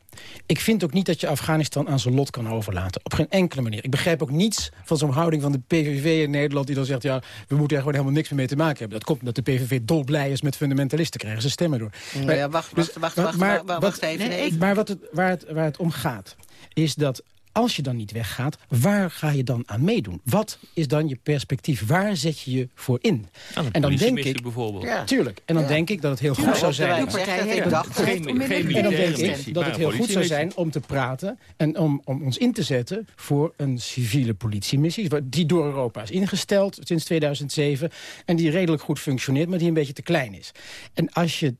Ik vind ook niet dat je Afghanistan aan zijn lot kan overlaten. Op geen enkele manier. Ik begrijp ook niets van zo'n houding van de PVV in Nederland... die dan zegt, ja, we moeten er gewoon helemaal niks meer mee te maken hebben. Dat komt omdat de PVV dolblij is met fundamentalisten. Krijgen ze stemmen door. Nou ja, wacht, wacht, wacht, wacht, maar, wacht, even, nee, ik- Maar wat het, waar, het, waar het om gaat, is dat als je dan niet weggaat... waar ga je dan aan meedoen? Wat is dan je perspectief? Waar zet je je voor in? En dan denk ik, bijvoorbeeld. Ja. Tuurlijk. En dan Ja. denk ik dat het heel Tuurlijk, goed zou zijn... dat ik Dat- dacht, geen- geen- en dan denk ik dat het heel goed zou zijn om te praten... en om, om ons in te zetten voor een civiele politiemissie... die door Europa is ingesteld sinds 2007... en die redelijk goed functioneert, maar die een beetje te klein is. En als je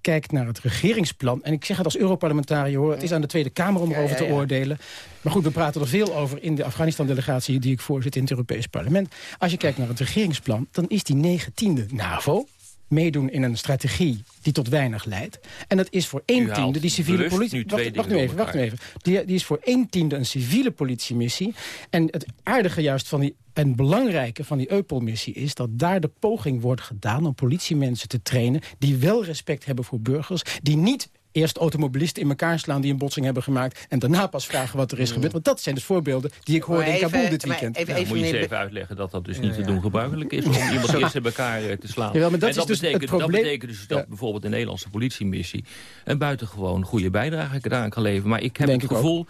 kijkt naar het regeringsplan... en ik zeg het als Europarlementariër, hoor... het is aan de Tweede Kamer om erover te oordelen. Maar goed, we praten er veel over in de Afghanistan-delegatie... die ik voorzit in het Europees Parlement. Als je kijkt naar het regeringsplan, dan is die negentiende NAVO meedoen in een strategie die tot weinig leidt. En dat is voor één tiende die civiele politie... Wacht, nu even, wacht nu even. Die, die is voor één tiende een civiele politiemissie. En het aardige juist van die... En belangrijke van die Eupol-missie is dat daar de poging wordt gedaan... om politiemensen te trainen die wel respect hebben voor burgers... die niet eerst automobilisten in elkaar slaan die een botsing hebben gemaakt... en daarna pas vragen wat er is gebeurd. Want dat zijn dus voorbeelden die ik hoorde in Kabul dit weekend. even- Ja, even moet je eens even uitleggen dat dat dus niet te doen gebruikelijk is... om iemand eerst in elkaar eh, te slaan. Jawel, maar dat en is dus het betekent, probleem- Dat betekent dus dat Ja. bijvoorbeeld de Nederlandse politiemissie... een buitengewoon goede bijdrage eraan kan leveren. Maar ik heb Denk het gevoel...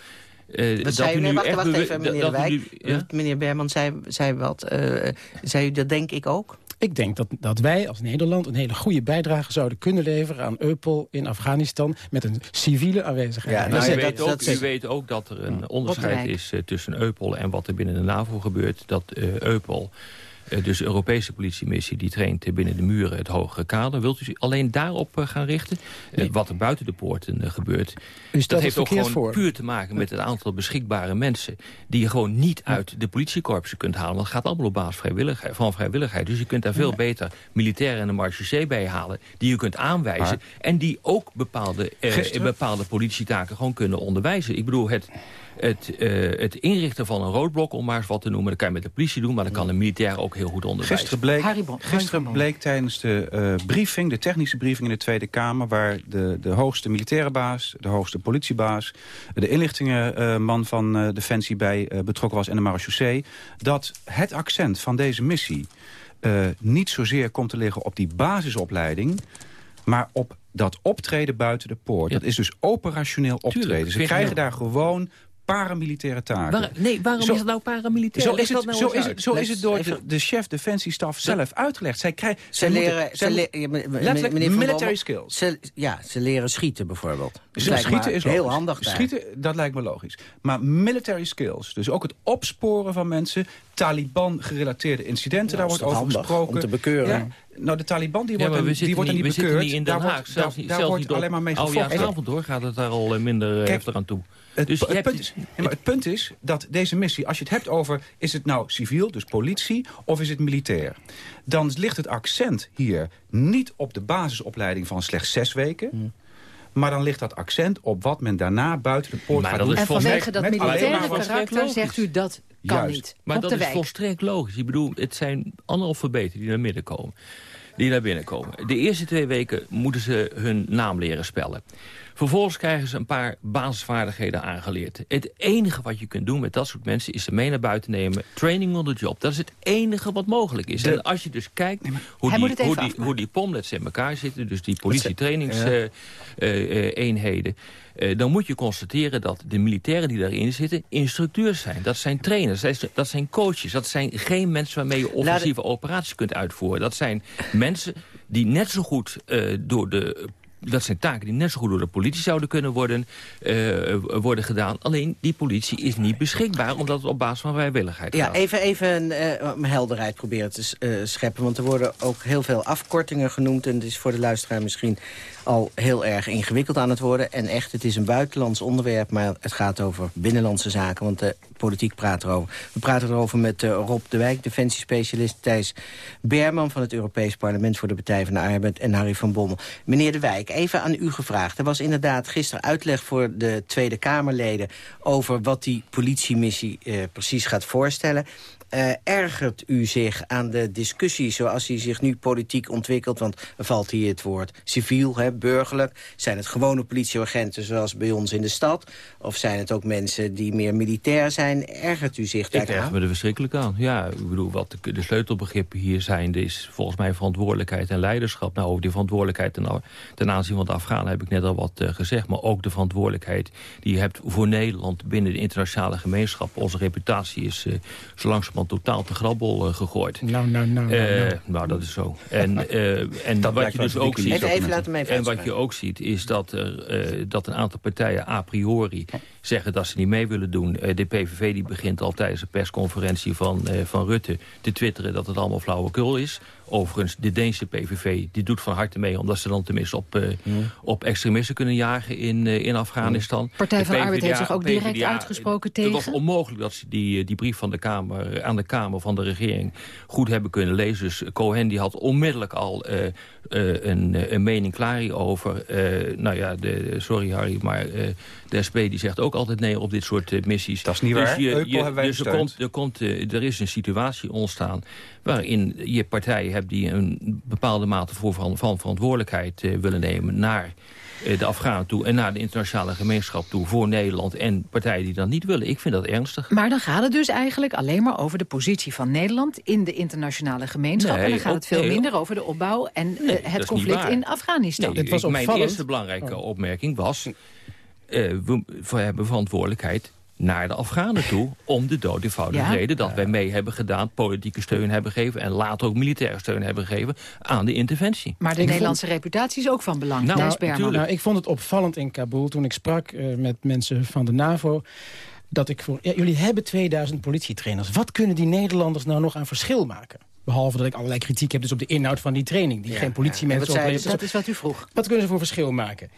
Wat dat zei u? Nee, nu wacht, echt wacht even, meneer dat Wijk. nu- ja? Meneer Berman zei, zei wat. eh, zei u dat denk ik ook? Ik denk dat, dat wij als Nederland een hele goede bijdrage zouden kunnen leveren aan Eupol in Afghanistan met een civiele aanwezigheid. Ja, nou, u, weet dat- ook, dat- u weet ook dat er een onderscheid is eh, tussen Eupol en wat er binnen de NAVO gebeurt. Dat eh, Eupol Uh, dus de Europese politiemissie die traint binnen de muren het hogere kader. Wilt u alleen daarop uh, gaan richten? Nee. wat er buiten de poorten gebeurt, dat, dat heeft ook gewoon voor? puur te maken met het aantal beschikbare mensen... die je gewoon niet uit de politiekorpsen kunt halen. Want het gaat allemaal op basis vrijwilligheid, van vrijwilligheid. Dus je kunt daar veel beter militairen en de marechaussee bij halen... die je kunt aanwijzen maar, en die ook bepaalde, bepaalde politietaken gewoon kunnen onderwijzen. Ik bedoel, het het, uh, het inrichten van een roodblok, om maar eens wat te noemen... dat kan je met de politie doen, maar dat kan een militair ook heel goed onderwijzen. Gisteren bleek, Haribon, gisteren bleek tijdens de uh, briefing, de technische briefing in de Tweede Kamer... waar de, de hoogste militaire baas, de hoogste politiebaas... de inlichtingenman uh, van Defensie bij betrokken was en de marechaussee... dat het accent van deze missie niet zozeer komt te liggen op die basisopleiding... maar op dat optreden buiten de poort. Ja. Dat is dus operationeel optreden. Tuurlijk, Ze krijgen daar gewoon paramilitaire taken. Waar, nee, waarom zo, is het nou paramilitair? Zo is het, nou zo is het, zo is het door de, de chef defensiestaf zelf uitgelegd. Zij krijgen, ze leren, ze le ja, letterlijk meneer military Bommel, skills. Ze, ja, ze leren schieten bijvoorbeeld. Schieten is heel handig daar. Schieten, dat lijkt me logisch. Maar military skills, dus ook het opsporen van mensen... Taliban-gerelateerde incidenten, ja, daar wordt over gesproken. Om te bekeuren. Ja, nou, de Taliban die ja, wordt, die wordt niet, bekeurd. Niet in Den daar Haag. wordt, zelfs, daar, zelfs daar wordt niet alleen maar mee gevochten. hoor gaat het daar al minder Kijk, heftig aan toe. Het, dus het, hebt, punt is, ja, maar het punt is dat deze missie, als je het hebt over... is het nou civiel, dus politie, of is het militair? Dan ligt het accent hier niet op de basisopleiding van slechts zes weken... Hmm. Maar dan ligt dat accent op wat men daarna buiten de poort maar gaat doen. En vanwege dat militaire karakter zegt u dat kan Juist. niet. Maar op dat de is wijk. volstrekt logisch. Ik bedoel, het zijn analfabeten die naar midden komen. Die naar binnen komen. De eerste twee weken moeten ze hun naam leren spellen. Vervolgens krijgen ze een paar basisvaardigheden aangeleerd. Het enige wat je kunt doen met dat soort mensen... is ze mee naar buiten nemen, training on the job. Dat is het enige wat mogelijk is. De- En als je dus kijkt hoe, die, hoe, die, hoe die pomlets in elkaar zitten... dus die Ja. politietrainingseenheden... Uh, dan moet je constateren dat de militairen die daarin zitten... instructeurs zijn. Dat zijn trainers, dat zijn- coaches. Dat zijn geen mensen waarmee je offensieve operaties kunt uitvoeren. Dat zijn mensen die net zo goed uh, door de... Dat zijn taken die net zo goed door de politie zouden kunnen worden, uh, worden gedaan. Alleen die politie is niet beschikbaar, omdat het op basis van vrijwilligheid Ja, gaat. even, even uh, helderheid proberen te uh, scheppen. Want er worden ook heel veel afkortingen genoemd. En het is voor de luisteraar misschien al heel erg ingewikkeld aan het worden. En echt, het is een buitenlands onderwerp, maar het gaat over binnenlandse zaken. Want de politiek praat erover. We praten erover met uh, Rob de Wijk, defensiespecialist Thijs Berman... van het Europees Parlement voor de Partij van de Arbeid en Harry van Bommel. Meneer de Wijk, even aan u gevraagd. Er was inderdaad gisteren uitleg voor de Tweede Kamerleden... over wat die politiemissie uh, precies gaat voorstellen. Uh, ergert u zich aan de discussie zoals die zich nu politiek ontwikkelt? Want er valt hier het woord civiel, hè, burgerlijk. Zijn het gewone politieagenten zoals bij ons in de stad? Of zijn het ook mensen die meer militair zijn? Ergert u zich daar Ik erg me er verschrikkelijk aan. Ja, ik bedoel, wat de, de sleutelbegrippen hier zijn... is volgens mij verantwoordelijkheid en leiderschap. Nou, over die verantwoordelijkheid ten, ten aanzien van de Afghanen... heb ik net al wat uh, gezegd. Maar ook de verantwoordelijkheid die je hebt voor Nederland... binnen de internationale gemeenschap. Onze reputatie is uh, zo langzamerhand totaal te grabbel uh, gegooid. Nou, nou, nou. nou, uh, nou, dat is zo. En, uh, en Dat wat je dus ook ziet... Even, even laten en wat je ook ziet, is dat, er, dat een aantal partijen a priori zeggen dat ze niet mee willen doen. de PVV die begint al tijdens de persconferentie van, van Rutte te twitteren dat het allemaal flauwekul is. Overigens, de Deense PVV die doet van harte mee... omdat ze dan tenminste op, uh, mm. op extremisten kunnen jagen in, uh, in Afghanistan. Partij van de, Arbeid heeft zich ook direct uitgesproken tegen. Het was onmogelijk dat ze die, die brief van de Kamer, aan de Kamer van de regering... goed hebben kunnen lezen. Dus Cohen die had onmiddellijk al uh, een, een mening klaar hierover. nou ja, de, sorry Harry, maar de SP die zegt ook altijd nee op dit soort missies. Dat is niet dus waar. Je, je, dus er, komt, er, komt, er is een situatie ontstaan waarin je partijen hebt die een bepaalde mate voor van, van verantwoordelijkheid uh, willen nemen naar de Afghanen toe en naar de internationale gemeenschap toe voor Nederland en partijen die dat niet willen. Ik vind dat ernstig. Maar dan gaat het dus eigenlijk alleen maar over de positie van Nederland in de internationale gemeenschap. Nee, en dan gaat ook, het veel nee, minder over de opbouw en nee, uh, het conflict in Afghanistan. Nee, ik, mijn eerste belangrijke oh. opmerking was, we, we hebben verantwoordelijkheid naar de Afghanen toe... om de dood eenvoudige ja. reden dat wij mee hebben gedaan... politieke steun hebben gegeven en later ook militaire steun hebben gegeven... aan de interventie. Maar de ik Nederlandse vond... reputatie is ook van belang, nou, nou, nou, ik vond het opvallend in Kabul toen ik sprak uh, met mensen van de NAVO... dat ik voor... Ja, jullie hebben 2000 politietrainers. Wat kunnen die Nederlanders nou nog aan verschil maken? Behalve dat ik allerlei kritiek heb dus op de inhoud van die training. Die geen politiemensen ja. Dat is wat u vroeg. Wat kunnen ze voor verschil maken?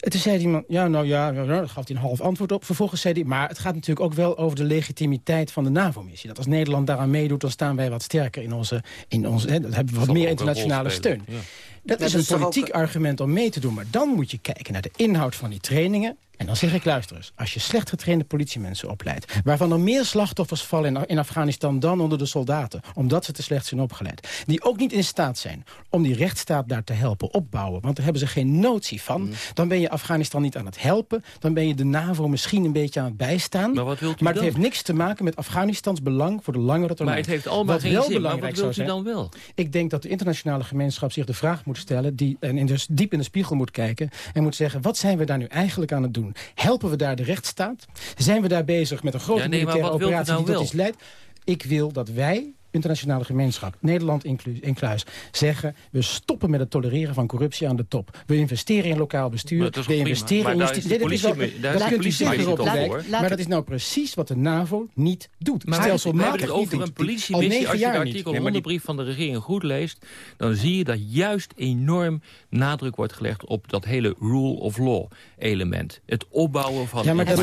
En toen zei die man, ja, nou ja, nou, daar gaf hij een half antwoord op. Vervolgens zei hij, maar het gaat natuurlijk ook wel over de legitimiteit van de NAVO-missie. Dat als Nederland daaraan meedoet, dan staan wij wat sterker in onze... In onze hè, dan hebben we wat meer internationale steun. Ja. Dat Ja, is dat een politiek ook- argument om mee te doen. Maar dan moet je kijken naar de inhoud van die trainingen. En dan zeg ik, luister eens. Als je slecht getrainde politiemensen opleidt... waarvan er meer slachtoffers vallen in, Afghanistan dan onder de soldaten... omdat ze te slecht zijn opgeleid... die ook niet in staat zijn om die rechtsstaat daar te helpen opbouwen... want daar hebben ze geen notie van... Mm. dan ben je Afghanistan niet aan het helpen... dan ben je de NAVO misschien een beetje aan het bijstaan... Maar wat wilt u maar het dan? heeft niks te maken met Afghanistans belang voor de langere termijn. Maar het heeft allemaal Wat geen wel zin. Maar wat wilt u dan wel? ik denk dat de internationale gemeenschap zich de vraag moet stellen... Die, en in dus diep in de spiegel moet kijken en moet zeggen... wat zijn we daar nu eigenlijk aan het doen? Helpen we daar de rechtsstaat? Zijn we daar bezig met een grote Ja, nee, militaire operatie nou die tot iets leidt? Ik wil dat wij, internationale gemeenschap, Nederland inclu- incluis... zeggen, we stoppen met het tolereren van corruptie aan de top. We investeren in lokaal Maar bestuur. dat is We investeren prima? in... Maar daar is de Nee, dat is wel- daar kunt u maar dat is nou precies wat de NAVO niet doet. Maar we hebben Stelselmatig het niet over een politiemissie. Als je de artikel Nee, maar die- onderbrief van de regering goed leest... dan zie je dat juist enorm nadruk wordt gelegd... op dat hele rule of law element. Het opbouwen van Ja, maar dat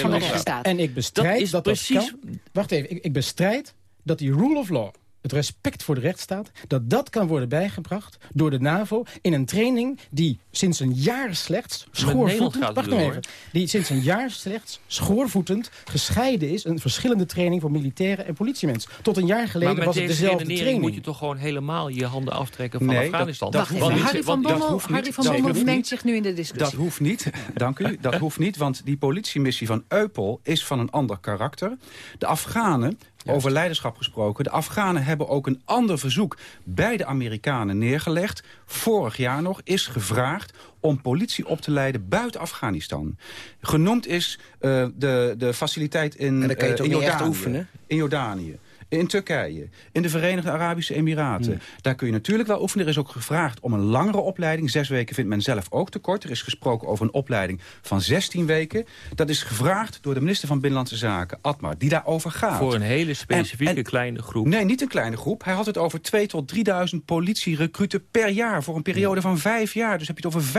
van de rechtsstaat. En ik bestrijd dat dat, precies- kan. Wacht even, ik, ik bestrijd dat die rule of law, het respect voor de rechtsstaat... dat dat kan worden bijgebracht door de NAVO in een training... die sinds een jaar slechts schoorvoetend... Wacht even. Die sinds een jaar slechts schoorvoetend gescheiden is... een verschillende training voor militairen en politiemensen. Tot een jaar geleden Maar met was het deze dezelfde training. moet je toch gewoon helemaal je handen aftrekken van Nee, dat- Afghanistan. dat hoeft. Harry van dat Bommel, hoeft Harry niet. van Bommel mengt zich nu in de discussie. Dat hoeft niet, dank u. Dat hoeft niet, want die politiemissie van Eupol is van een ander karakter. De Afghanen, over leiderschap gesproken... de Afghanen hebben ook een ander verzoek bij de Amerikanen neergelegd. Vorig jaar nog is gevraagd om politie op te leiden buiten Afghanistan. Genoemd is eh, de, de faciliteit in, En dan kan je eh, in niet echt Jordanië. oefenen? In Jordanië. In Turkije, in de Verenigde Arabische Emiraten. Hmm. Daar kun je natuurlijk wel oefenen. Er is ook gevraagd om een langere opleiding. Zes weken vindt men zelf ook tekort. Er is gesproken over een opleiding van 16 weken. Dat is gevraagd door de minister van Binnenlandse Zaken, Atmar, die daarover gaat. Voor een hele specifieke En- en- kleine groep. Nee, niet een kleine groep. Hij had het over 2 tot 3000 politierecruten per jaar... voor een periode van vijf jaar. Dus heb je het over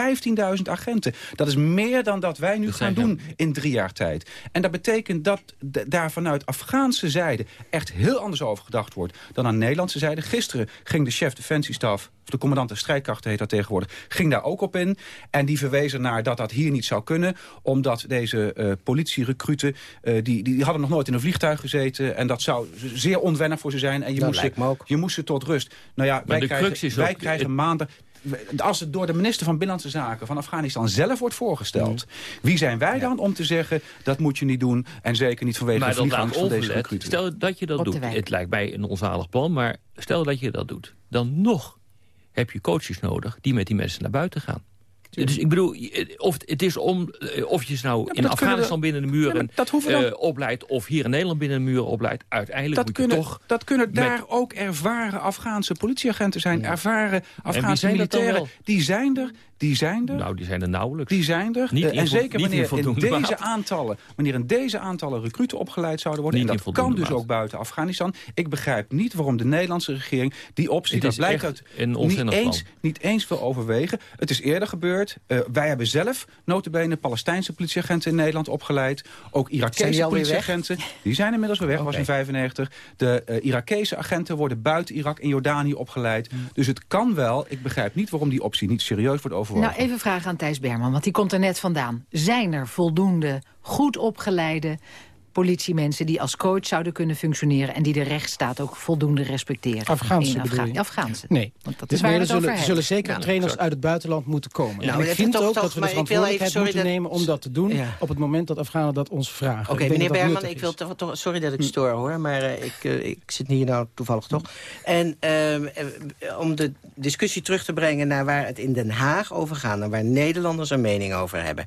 15.000 agenten. Dat is meer dan dat wij nu Dat gaan doen in drie jaar tijd. En dat betekent dat daar vanuit Afghaanse zijde... echt heel anders over gedacht wordt dan aan Nederlandse zijde. Gisteren ging de chef defensiestaf... of de commandant de strijdkrachten heet dat tegenwoordig... ging daar ook op in. En die verwezen naar dat dat hier niet zou kunnen... omdat deze eh politierecruten... eh, die, die hadden nog nooit in een vliegtuig gezeten... en dat zou zeer onwennig voor ze zijn. En je, Dat moest ze, je moest ze tot rust. Nou ja, wij de krijgen, crux is wij ook- krijgen maanden... Als het door de minister van Binnenlandse Zaken van Afghanistan zelf wordt voorgesteld... wie zijn wij dan om te zeggen, dat moet je niet doen... en zeker niet vanwege maar de vliegangst van deze. Stel dat je dat doet. Het lijkt mij een onzalig plan, maar stel dat je dat doet. Dan nog heb je coaches nodig die met die mensen naar buiten gaan. Dus ik bedoel, of het is om, eh, of je ze nou in Afghanistan binnen de Ja, muren dan- eh, opleidt... of hier in Nederland binnen de muren opleidt. Uiteindelijk Dat moet kunnen, je toch... dat kunnen met- daar ook ervaren Afghaanse politieagenten zijn. Ervaren Afghaanse militairen. Die zijn er. Die zijn er. Nou, die zijn er nauwelijks. Die zijn er. Niet Eh, en zeker in wanneer in, deze aantallen, wanneer in deze aantallen recruten opgeleid zouden worden. Niet en dat kan dus ook buiten Afghanistan. Ik begrijp niet waarom de Nederlandse regering die optie, dat blijkt uit, een niet eens, niet eens wil overwegen. Het is eerder gebeurd. Eh, wij hebben zelf notabene Palestijnse politieagenten in Nederland opgeleid. Ook Irakese politieagenten. Die zijn inmiddels weer weg, was in 95. De eh, Irakese agenten worden buiten Irak en Jordanië opgeleid. Mm. Dus het kan wel. Ik begrijp niet waarom die optie niet serieus wordt Nou, even vragen aan Thijs Berman, want die komt er net vandaan. Zijn er voldoende goed opgeleide politiemensen... die als coach zouden kunnen functioneren... en die de rechtsstaat ook voldoende respecteren? Afghaanse je? Afghaanse. Nee. Want dat Dus is waar nee, er zullen, zullen zeker trainers uit het buitenland moeten komen. Nou, en ik vind ook toch- dat we de maar ik wil even- verantwoordelijkheid moeten dat- nemen om dat te doen... Ja. op het moment dat Afghanen dat ons vragen. Oké, meneer Berman, ik wil toch, toch- sorry dat ik stoor hoor, maar eh, ik, eh, ik zit hier nou toevallig toch. En ehm, eh, om de discussie terug te brengen naar waar het in Den Haag over gaat... en waar Nederlanders een mening over hebben.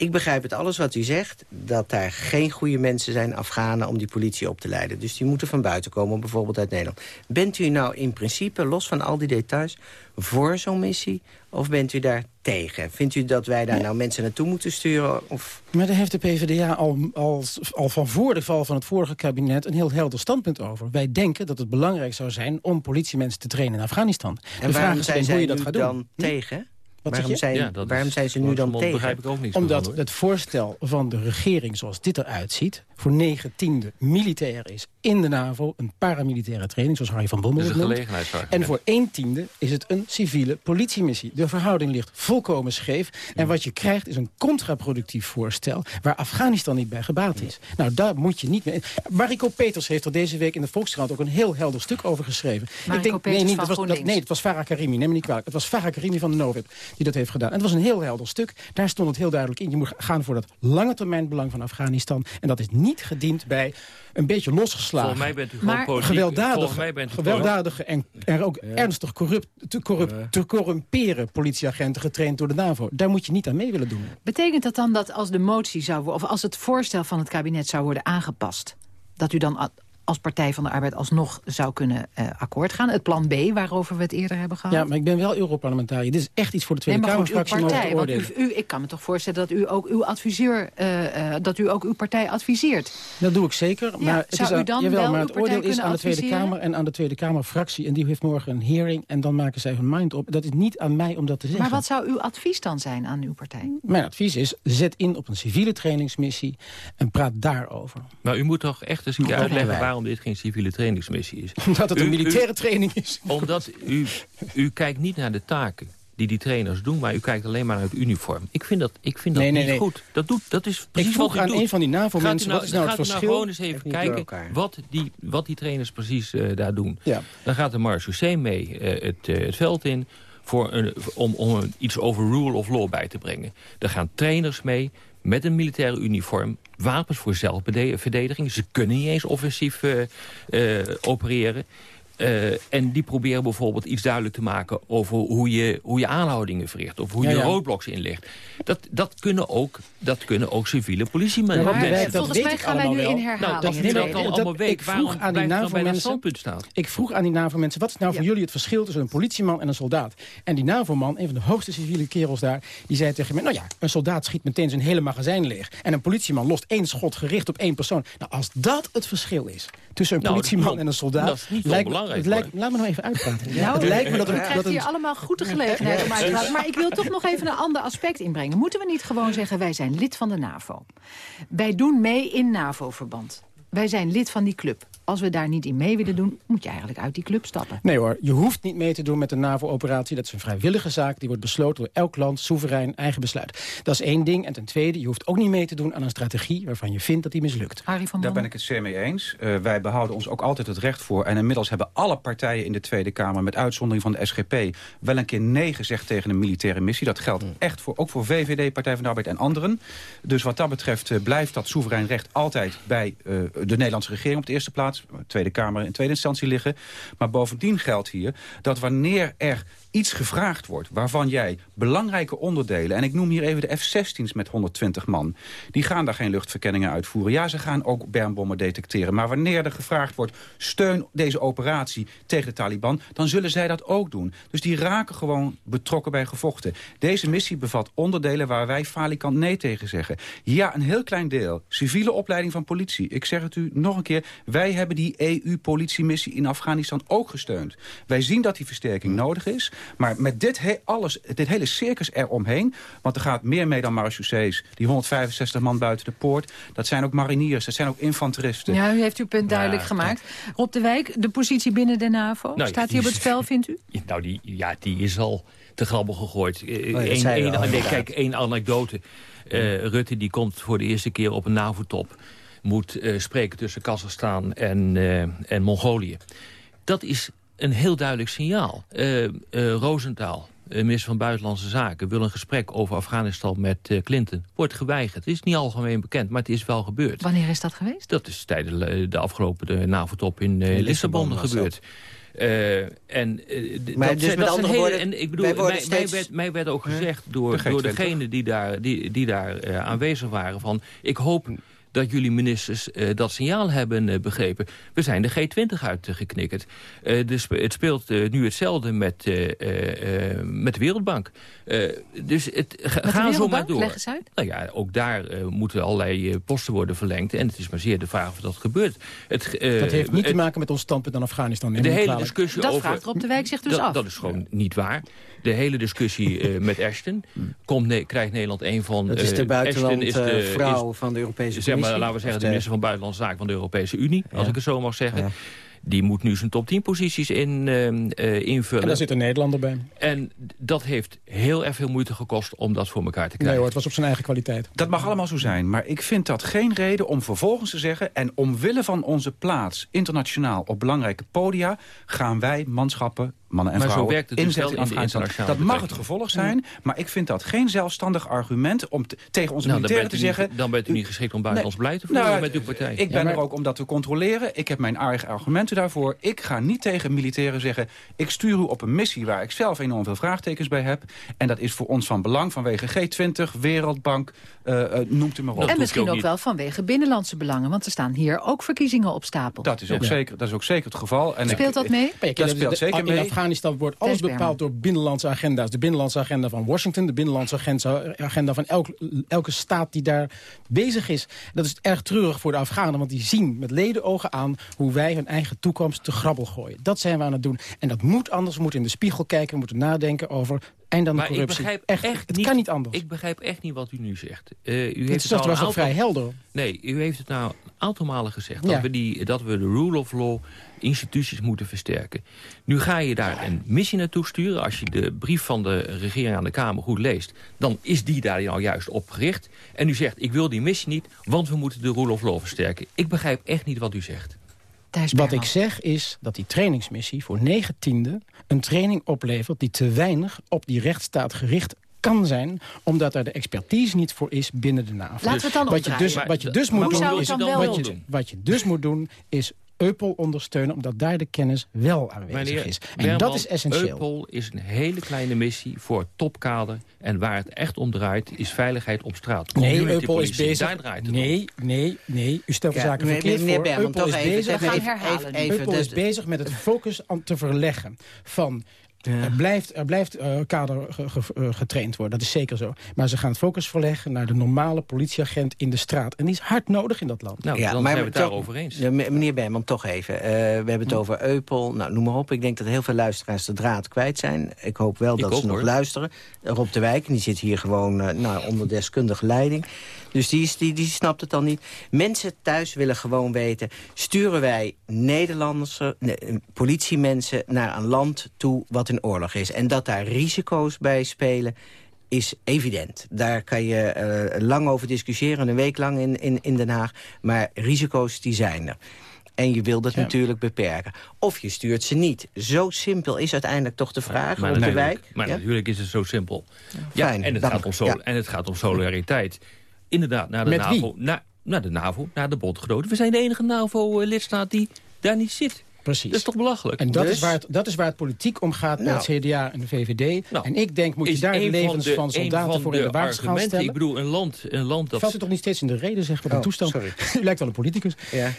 Ik begrijp het alles wat u zegt, dat daar geen goede mensen zijn, Afghanen, om die politie op te leiden. Dus die moeten van buiten komen, bijvoorbeeld uit Nederland. Bent u nou in principe, los van al die details, voor zo'n missie? Of bent u daar tegen? Vindt u dat wij daar nou mensen naartoe moeten sturen? Of... Maar daar heeft de PvdA al, al, al van voor de val van het vorige kabinet... een heel helder standpunt over. Wij denken dat het belangrijk zou zijn om politiemensen te trainen in Afghanistan. En de waarom zijn zij nu dan hm? tegen? Waarom, zijn, ja, waarom zijn ze nu dan tegen? Begrijp ik ook niet Omdat het voorstel van de regering zoals dit eruit ziet... voor negen tiende militair is in de NAVO... een paramilitaire training, zoals Harry van Bommel het En voor één tiende is het een civiele politiemissie. De verhouding ligt volkomen scheef. En wat je krijgt is een contraproductief voorstel... waar Afghanistan niet bij gebaat is. Nou, daar moet je niet mee... Mariko Peters heeft er deze week in de Volkskrant... ook een heel helder stuk over geschreven. Mariko ik denk, Peters nee, niet, het was, nee, het was Farah Karimi, neem me niet kwalijk. Het was Farah Karimi van de Novib die dat heeft gedaan. En het was een heel helder stuk. Daar stond het heel duidelijk in. Je moet gaan voor dat lange termijn belang van Afghanistan. En dat is niet gediend bij een beetje losgeslagen. Volgens mij bent u gewoon maar, gewelddadige, gewelddadige en er ook ernstig corrupt, te, corrupt, te corrumperen politieagenten getraind door de NAVO. Daar moet je niet aan mee willen doen. Betekent dat dan dat als de motie zou worden, of als het voorstel van het kabinet zou worden aangepast, dat u dan als Partij van de Arbeid alsnog zou kunnen uh, akkoord gaan. Het plan B, waarover we het eerder hebben gehad. Ja, maar ik ben wel Europarlementariër. Dit is echt iets voor de Tweede nee, Kamerfractie om te oordelen. U, u, ik kan me toch voorstellen dat u ook uw adviseur, uh, uh, dat u ook uw partij adviseert. Dat doe ik zeker. Maar het, is aan, jawel, maar het oordeel is aan de Tweede Kamer en aan de Tweede Kamerfractie. En die heeft morgen een hearing en dan maken zij hun mind op. Dat is niet aan mij om dat te zeggen. Maar wat zou uw advies dan zijn aan uw partij? Mijn advies is, zet in op een civiele trainingsmissie en praat daarover. Maar u moet toch echt eens een keer uitleggen waarom dit geen civiele trainingsmissie is. Omdat het een militaire training is. Omdat u, u kijkt niet naar de taken die die trainers doen, maar u kijkt alleen maar naar het uniform. Ik vind dat, ik vind dat nee, nee, niet nee. goed. Dat, doet, dat is precies ik vroeg aan een van die NAVO-mensen, nou, wat is nou het verschil? Gaat nou gewoon eens even kijken wat die, wat die trainers precies uh, daar doen. Ja. Dan gaat de marechaussee mee uh, het, uh, het veld in voor een, om, om iets over rule of law bij te brengen. Er gaan trainers mee met een militaire uniform wapens voor zelfverdediging. Ze kunnen niet eens offensief uh, uh, opereren. Uh, en die proberen bijvoorbeeld iets duidelijk te maken... over hoe je, hoe je aanhoudingen verricht. Of hoe je ja, roadblocks inlegt. Dat, dat, kunnen ook, dat kunnen ook civiele politiemensen. Ja, volgens mij gaan wij nu in herhalen. Nou, dat nee, dat al allemaal weet. Ik vroeg aan die NAVO-mensen... Ik vroeg aan die NAVO-mensen... wat is nou voor jullie het verschil tussen een politieman en een soldaat? En die NAVO-man, een van de hoogste civiele kerels daar... die zei tegen mij... nou ja, een soldaat schiet meteen zijn hele magazijn leeg. En een politieman lost één schot gericht op één persoon. Nou, als dat het verschil is tussen een nou, politieman en een soldaat... Dat is niet lijkt, belangrijk. Het lijkt, laat me nog even uitpraten. Nou, het lijkt me dat, we krijgen hier allemaal goede gelegenheid om uit te praten. Maar ik wil toch nog even een ander aspect inbrengen. Moeten we niet gewoon zeggen, wij zijn lid van de NAVO. Wij doen mee in NAVO-verband. Wij zijn lid van die club als we daar niet in mee willen doen, moet je eigenlijk uit die club stappen. Nee hoor, je hoeft niet mee te doen met de NAVO-operatie. Dat is een vrijwillige zaak, die wordt besloten door elk land, soeverein, eigen besluit. Dat is één ding. En ten tweede, je hoeft ook niet mee te doen aan een strategie waarvan je vindt dat die mislukt. Daar ben ik het zeer mee eens. Uh, wij behouden ons ook altijd het recht voor. En inmiddels hebben alle partijen in de Tweede Kamer, met uitzondering van de SGP, wel een keer nee gezegd tegen een militaire missie. Dat geldt mm. echt voor, ook voor VVD, Partij van de Arbeid en anderen. Dus wat dat betreft uh, blijft dat soeverein recht altijd bij uh, de Nederlandse regering op de eerste plaats. Tweede Kamer in tweede instantie liggen. Maar bovendien geldt hier dat wanneer er iets gevraagd wordt waarvan jij belangrijke onderdelen... en ik noem hier even de F-16's met 120 man... die gaan daar geen luchtverkenningen uitvoeren. Ja, ze gaan ook bermbommen detecteren. Maar wanneer er gevraagd wordt... steun deze operatie tegen de Taliban... dan zullen zij dat ook doen. Dus die raken gewoon betrokken bij gevochten. Deze missie bevat onderdelen waar wij falikant nee tegen zeggen. Ja, een heel klein deel. Civiele opleiding van politie. Ik zeg het u nog een keer. Wij hebben die EU-politiemissie in Afghanistan ook gesteund. Wij zien dat die versterking nodig is... Maar met dit, he alles, dit hele circus eromheen... want er gaat meer mee dan marechaussees. Die 165 man buiten de poort, dat zijn ook mariniers, dat zijn ook infanteristen. Ja, u heeft uw punt duidelijk gemaakt. Rob de Wijk, de positie binnen de NAVO, nou, staat die op het spel, vindt u? Nou, die, ja, die is al te grabbel gegooid. Oh, Eén nee, kijk, één anekdote. Uh, Rutte die komt voor de eerste keer op een NAVO-top. Moet uh, spreken tussen Kazachstan en, en Mongolië. Dat is een heel duidelijk signaal. Uh, uh, Rosenthal, minister van Buitenlandse Zaken... wil een gesprek over Afghanistan met uh, Clinton. Wordt geweigerd. Het is niet algemeen bekend, maar het is wel gebeurd. Wanneer is dat geweest? Dat is tijdens de afgelopen NAVO-top in Lissabon, Lissabon gebeurd. en, maar dat, dus dat met andere hele, woorden, en ik bedoel, mij, steeds... mij, werd, mij werd ook gezegd door, De door G20. degenen die daar, die, die daar aanwezig waren... van ik hoop dat jullie ministers eh, dat signaal hebben eh, begrepen. We zijn de G20 uitgeknikkerd. Eh, dus het speelt nu hetzelfde met, eh, eh, eh, met de Wereldbank. Eh, dus het, ga, Met de ga zo maar Wereldbank? door. Leg eens uit. Nou ja, ook daar moeten allerlei posten worden verlengd. En het is maar zeer de vraag of dat gebeurt. Het, eh, Dat heeft niet te maken met ons standpunt aan Afghanistan. de hele discussie Dat over... vraagt Rob de Wijk zich dus dat, af. Dat is gewoon niet waar. De hele discussie eh, met Ashton. Komt, ne krijgt Nederland een van... Dat is de eh, buitenland Ashton is de- vrouw is- van de Europese zeg maar, laten we zeggen, de minister van Buitenlandse Zaken van de Europese Unie, als ik het zo mag zeggen. Die moet nu zijn top 10 posities in, ehm, eh, invullen. En daar zit een Nederlander bij. En dat heeft heel erg veel moeite gekost om dat voor elkaar te Nee krijgen. hoor, het was op zijn eigen kwaliteit. Dat mag allemaal zo zijn, maar ik vind dat geen reden om vervolgens te zeggen... en omwille van onze plaats internationaal op belangrijke podia... gaan wij manschappen, mannen en Maar zo vrouwen, werkt het dus in in de internationale Dat mag het gevolg zijn, maar ik vind dat geen zelfstandig argument... om te- tegen onze Nou, militairen te zeggen... dan bent u niet geschikt om buitenlands beleid te voeren Nou, met uw partij. Ik ben er ook om dat te controleren. Ik heb mijn eigen argumenten daarvoor. Ik ga niet tegen militairen zeggen... ik stuur u op een missie waar ik zelf enorm veel vraagtekens bij heb. En dat is voor ons van belang vanwege G20, Wereldbank, eh eh, noemt u maar op. en misschien ook, wel vanwege binnenlandse belangen. Want er staan hier ook verkiezingen op stapel. Dat is ook, Ja. zeker, dat is ook zeker het geval. En Speelt ik- dat mee? Dat speelt zeker in mee. Afghanistan wordt alles bepaald door binnenlandse agenda's. De binnenlandse agenda van Washington, de binnenlandse agenda, agenda van elk, elke staat die daar bezig is. Dat is erg treurig voor de Afghanen, want die zien met ledenogen aan hoe wij hun eigen toekomst te grabbel gooien. Dat zijn we aan het doen. En dat moet anders. We moeten in de spiegel kijken, we moeten nadenken over eind aan de Maar ik corruptie. begrijp echt, echt het niet, kan niet anders. Ik begrijp echt niet wat u nu zegt. Eh, u heeft Het het al was aantal- vrij helder. Nee, u heeft het nou een aantal malen gezegd. Ja. Dat, we die, dat we de rule of law instituties moeten versterken. Nu ga je daar een missie naartoe sturen. Als je de brief van de regering aan de Kamer goed leest... dan is die daar nou juist op gericht. En u zegt, ik wil die missie niet, want we moeten de rule of law versterken. Ik begrijp echt niet wat u zegt. Wat ik zeg is dat die trainingsmissie voor 9 tiende een training oplevert die te weinig op die rechtsstaat gericht kan zijn, omdat daar de expertise niet voor is binnen de NAVO. Laten we het dan wat je dus, wat je dus maar moet doen is wat je, doen? wat je dus moet doen is Eupol ondersteunen, omdat daar de kennis wel aanwezig Meneer is. En Berman, dat is essentieel. Eupol is een hele kleine missie voor topkader. En waar het echt om draait, is veiligheid op straat. Nee, Eupol is bezig. Nee, nee, nee. U stelt de Ja, zaken verkeerd meneer voor. Berman, Eupol is even- bezig, even, Eupol is bezig met het focus aan te verleggen van... Er blijft, er blijft eh, kader ge- ge- eh, getraind worden, dat is zeker zo. Maar ze gaan het focus verleggen naar de normale politieagent in de straat. En die is hard nodig in dat land. Nou, dan zijn we het daarover eens. Ja, me- meneer Berman, toch even. Eh, we hebben het over Eupol. Nou, noem maar op. Ik denk dat heel veel luisteraars de draad kwijt zijn. Ik hoop wel Ik dat ze nog hoor. luisteren. Rob de Wijk, die zit hier gewoon eh, nou, onder deskundige leiding. Dus die, is, die, die snapt het dan niet. Mensen thuis willen gewoon weten... sturen wij nee, eh, politiemensen naar een land toe wat in oorlog is. En dat daar risico's bij spelen is evident. Daar kan je eh, lang over discussiëren, een week lang in, in, in Den Haag. Maar risico's die zijn er. En je wil dat Ja. natuurlijk beperken. Of je stuurt ze niet. Zo simpel is uiteindelijk toch de vraag Maar, op de natuurlijk, wijk. maar Ja? natuurlijk is het zo simpel. Ja, Fijn, en, het gaat om sol- Ja. en het gaat om solidariteit. Inderdaad, naar de Met NAVO. Naar, naar de NAVO, naar de bondgenoten. We zijn de enige NAVO-lidstaat die daar niet zit. Precies. Dat is toch belachelijk? En dat, Dus- is waar het, dat is waar het politiek om gaat Nou. met het CDA en de VVD. Nou, en ik denk, moet je is daar de levens de- van, soldaten voor in de waagschaal argumenten. stellen? Ik bedoel, een land, een land dat... Valt u toch niet steeds in de reden, zeg, wat een Oh, toestand? sorry. u lijkt wel een politicus. Ja.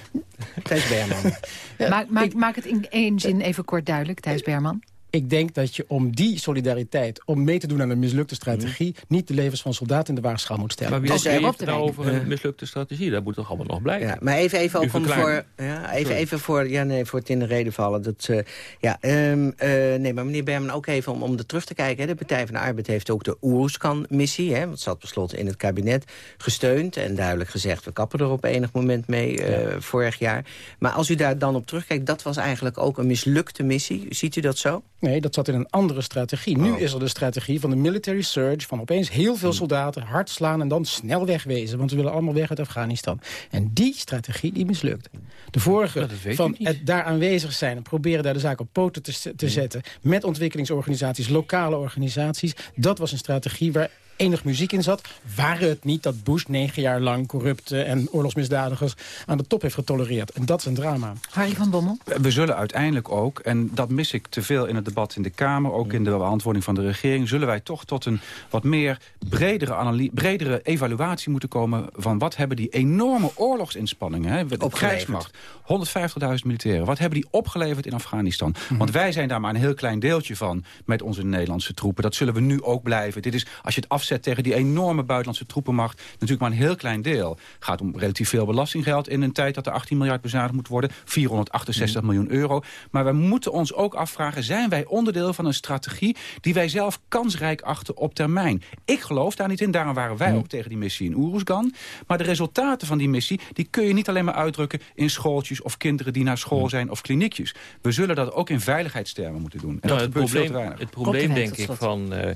Thijs Berman. maak, maak, maak het in één zin even kort duidelijk, Thijs Berman. Ik denk dat je om die solidariteit, om mee te doen aan een mislukte strategie... niet de levens van soldaten in de waagschaal moet stellen. maar wie Dus, heeft het nou over een mislukte strategie? Dat moet toch allemaal nog blijven? Ja, maar even, even ook om voor, ja, even, even voor, ja, nee, voor het in de reden vallen. Dat, eh, ja, ehm, eh, nee, maar meneer Berman, ook even om, om er terug te kijken. Hè. De Partij van de Arbeid heeft ook de Oeruzkan-missie, hè, want zat besloten in het kabinet, gesteund. En duidelijk gezegd, we kappen er op enig moment mee eh, vorig jaar. Maar als u daar dan op terugkijkt, dat was eigenlijk ook een mislukte missie. Ziet u dat zo? Nee, dat zat in een andere strategie. Nu is er de strategie van de military surge... van opeens heel veel soldaten hard slaan en dan snel wegwezen. Want we willen allemaal weg uit Afghanistan. En die strategie, die mislukt. De vorige van het daar aanwezig zijn... en proberen daar de zaak op poten te, te zetten... met ontwikkelingsorganisaties, lokale organisaties... dat was een strategie waar enig muziek in zat. Waren het niet dat Bush negen jaar lang corrupte en oorlogsmisdadigers aan de top heeft getolereerd. En dat is een drama. Harry van Bommel? We zullen uiteindelijk ook, en dat mis ik te veel in het debat in de Kamer... ook in de beantwoording van de regering... zullen wij toch tot een wat meer bredere, bredere evaluatie moeten komen... van wat hebben die enorme oorlogsinspanningen... Hè, de krijgsmacht, 150.000 militairen... wat hebben die opgeleverd in Afghanistan? Mhm. Want wij zijn daar maar een heel klein deeltje van... met onze Nederlandse troepen. Dat zullen we nu ook blijven. Dit is, als je het afzet tegen die enorme buitenlandse troepenmacht... natuurlijk maar een heel klein deel. Het gaat om relatief veel belastinggeld in een tijd dat er 18 miljard bezuinigd moet worden. 468 miljoen euro. Maar we moeten ons ook afvragen... zijn wij onderdeel van een strategie die wij zelf kansrijk achten op termijn? Ik geloof daar niet in. Daarom waren wij ook tegen die missie in Oeruzgan. Maar de resultaten van die missie... die kun je niet alleen maar uitdrukken in schooltjes... of kinderen die naar school zijn of kliniekjes. We zullen dat ook in veiligheidstermen moeten doen. En nou, dat het probleem, Het probleem, denk ik, van... Uh,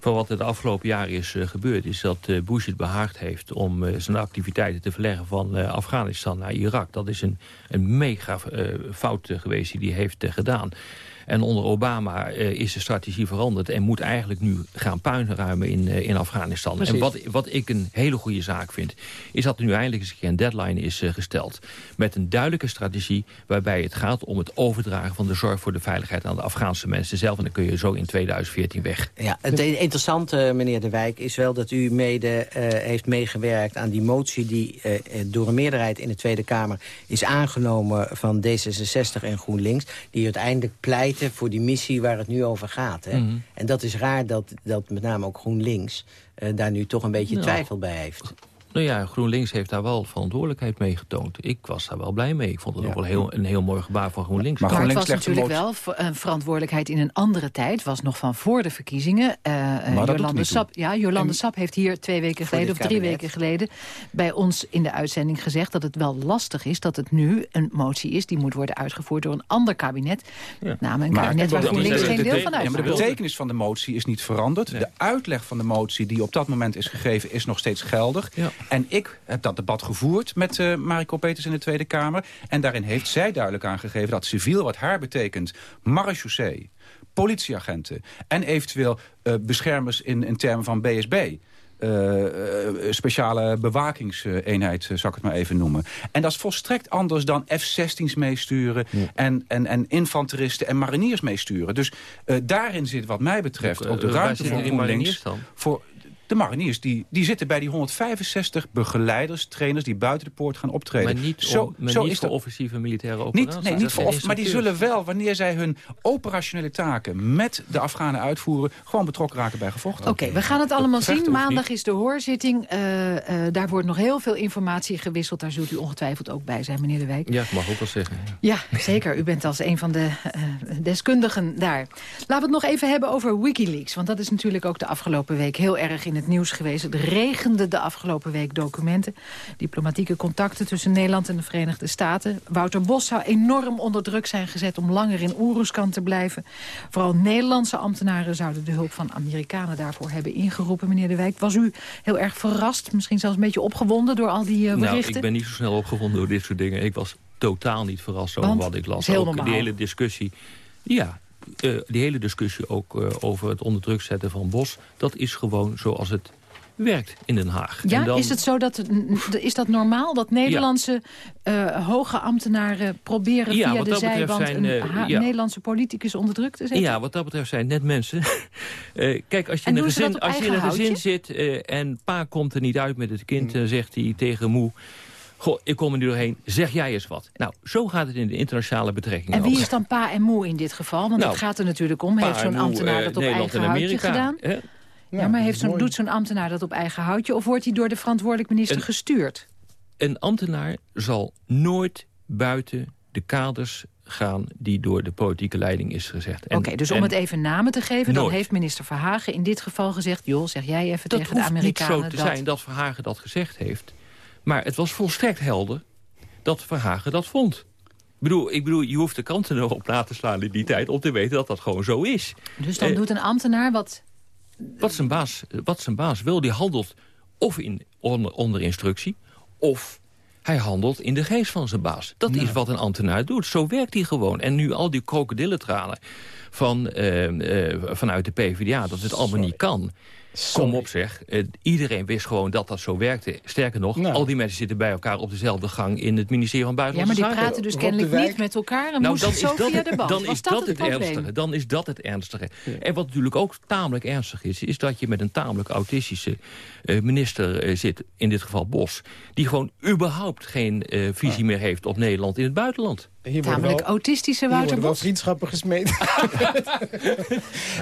van wat er de afgelopen jaren is uh, gebeurd... is dat uh, Bush het behaagd heeft om uh, zijn activiteiten te verleggen... van Afghanistan naar Irak. Dat is een, een mega fout geweest die hij heeft gedaan. En onder Obama uh, is de strategie veranderd... en moet eigenlijk nu gaan puinruimen in, uh, in Afghanistan. Precies. En wat, wat ik een hele goede zaak vind... is dat er nu eindelijk eens een deadline is uh, gesteld. Met een duidelijke strategie waarbij het gaat om het overdragen... van de zorg voor de veiligheid aan de Afghaanse mensen zelf. En dan kun je zo in 2014 weg. Ja, het interessante, meneer De Wijk, is wel dat u mede heeft meegewerkt... aan die motie die door een meerderheid in de Tweede Kamer is aangenomen... van D66 en GroenLinks, die uiteindelijk pleit voor die missie waar het nu over gaat. Hè? Mhm. En dat is raar dat, dat met name ook GroenLinks uh, daar nu toch een beetje nou, twijfel bij heeft. Nou ja, GroenLinks heeft daar wel verantwoordelijkheid mee getoond. Ik was daar wel blij mee. Ik vond het ook wel heel, een heel mooi gebaar van GroenLinks. Maar, GroenLinks het was natuurlijk wel een verantwoordelijkheid in een andere tijd. was nog van voor de verkiezingen. Uh, Jolande, Sap, ja, Jolande Sap heeft hier twee weken geleden of drie weken geleden... bij ons in de uitzending gezegd dat het wel lastig is... dat het nu een motie is die moet worden uitgevoerd door een ander kabinet. Ja. Met name een maar, kabinet waar GroenLinks geen deel van uit. maar de betekenis van de motie is niet veranderd. De uitleg van de motie die op dat moment is gegeven is nog steeds geldig. Ja. En ik heb dat debat gevoerd met uh, Mariko Peters in de Tweede Kamer. En daarin heeft zij duidelijk aangegeven dat civiel wat haar betekent... marechaussee, politieagenten en eventueel uh, beschermers in, in termen van BSB... Uh, speciale bewakingseenheid, zal ik het maar even noemen. En dat is volstrekt anders dan F-16's meesturen... En, en, en infanteristen en mariniers meesturen. Dus daarin zit wat mij betreft ook de ruimte voor GroenLinks... Voor, de mariniers die, die zitten bij die 165 begeleiders, trainers... die buiten de poort gaan optreden. Maar niet, zo, maar zo niet is voor offensieve militaire operaties? Niet, nee, niet voor maar die zullen wel, wanneer zij hun operationele taken... met de Afghanen uitvoeren, gewoon betrokken raken bij gevochten. Oké, we gaan het allemaal zien. Maandag is de hoorzitting. Uh, uh, daar wordt nog heel veel informatie gewisseld. Daar zult u ongetwijfeld ook bij zijn, meneer De Wijk. Ja, ik mag ook wel zeggen. Ja, zeker. U bent als een van de uh, deskundigen daar. Laten we het nog even hebben over Wikileaks. Want dat is natuurlijk ook de afgelopen week heel erg in het nieuws geweest. Het regende de afgelopen week documenten. Diplomatieke contacten tussen Nederland en de Verenigde Staten. Wouter Bos zou enorm onder druk zijn gezet om langer in Oeruzkan te blijven. Vooral Nederlandse ambtenaren zouden de hulp van Amerikanen daarvoor hebben ingeroepen. Meneer De Wijk, was u heel erg verrast, misschien zelfs een beetje opgewonden door al die uh, berichten? Nou, ik ben niet zo snel opgewonden door dit soort dingen. Ik was totaal niet verrast over wat ik las. Ook die hele discussie. Ja, uh, die hele discussie ook uh, over het onder druk zetten van Bos... dat is gewoon zoals het werkt in Den Haag. Ja, dan... is het zo dat is dat normaal dat Nederlandse ja. uh, hoge ambtenaren proberen ja, via de zijwand zijn, een uh, ja. Nederlandse politicus onder druk te zetten? Ja, wat dat betreft zijn net mensen. uh, kijk, als je en in een gezin, als je in een gezin zit en pa komt er niet uit met het kind, dan zegt hij tegen moe. Goh, ik kom er nu doorheen, zeg jij eens wat. Nou, zo gaat het in de internationale betrekkingen En wie ook. is dan pa en moe in dit geval? Want nou, het gaat er natuurlijk om. Heeft zo'n ambtenaar dat op Nederland eigen houtje gedaan? Hè? Ja, ja, maar heeft zo'n doet zo'n ambtenaar dat op eigen houtje... of wordt hij door de verantwoordelijk minister een, gestuurd? Een ambtenaar zal nooit buiten de kaders gaan die door de politieke leiding is gezegd. Oké, okay, dus om het even namen te geven... Nooit. dan heeft minister Verhagen in dit geval gezegd... joh, zeg jij even dat tegen de Amerikanen... Dat hoeft niet zo te zijn dat Verhagen dat gezegd heeft. Maar het was volstrekt helder dat Verhagen dat vond. Ik bedoel, ik bedoel, je hoeft de kanten erop na te slaan in die tijd... om te weten dat dat gewoon zo is. Dus dan eh, doet een ambtenaar wat wat zijn baas, wat zijn baas wil, die handelt of in, onder, onder instructie... of hij handelt in de geest van zijn baas. Dat is wat een ambtenaar doet. Zo werkt hij gewoon. En nu al die krokodillentranen van, uh, uh, vanuit de PvdA, dat het allemaal niet kan... Kom op zeg. Eh, iedereen wist gewoon dat dat zo werkte. Sterker nog, Nou. al die mensen zitten bij elkaar op dezelfde gang... in het ministerie van Ja, maar Buitenlandse die Zaken. praten dus kennelijk niet met elkaar... en moesten zo via de band. dan Was is dat dat het het ernstige. Dan is dat het ernstige. En wat natuurlijk ook tamelijk ernstig is... is dat je met een tamelijk autistische eh, minister eh, zit, in dit geval Bos... die gewoon überhaupt geen eh, visie meer heeft op Nederland in het buitenland. Hier worden Tamelijk wel- autistische Hier Wouter worden wel vriendschappen gesmeed.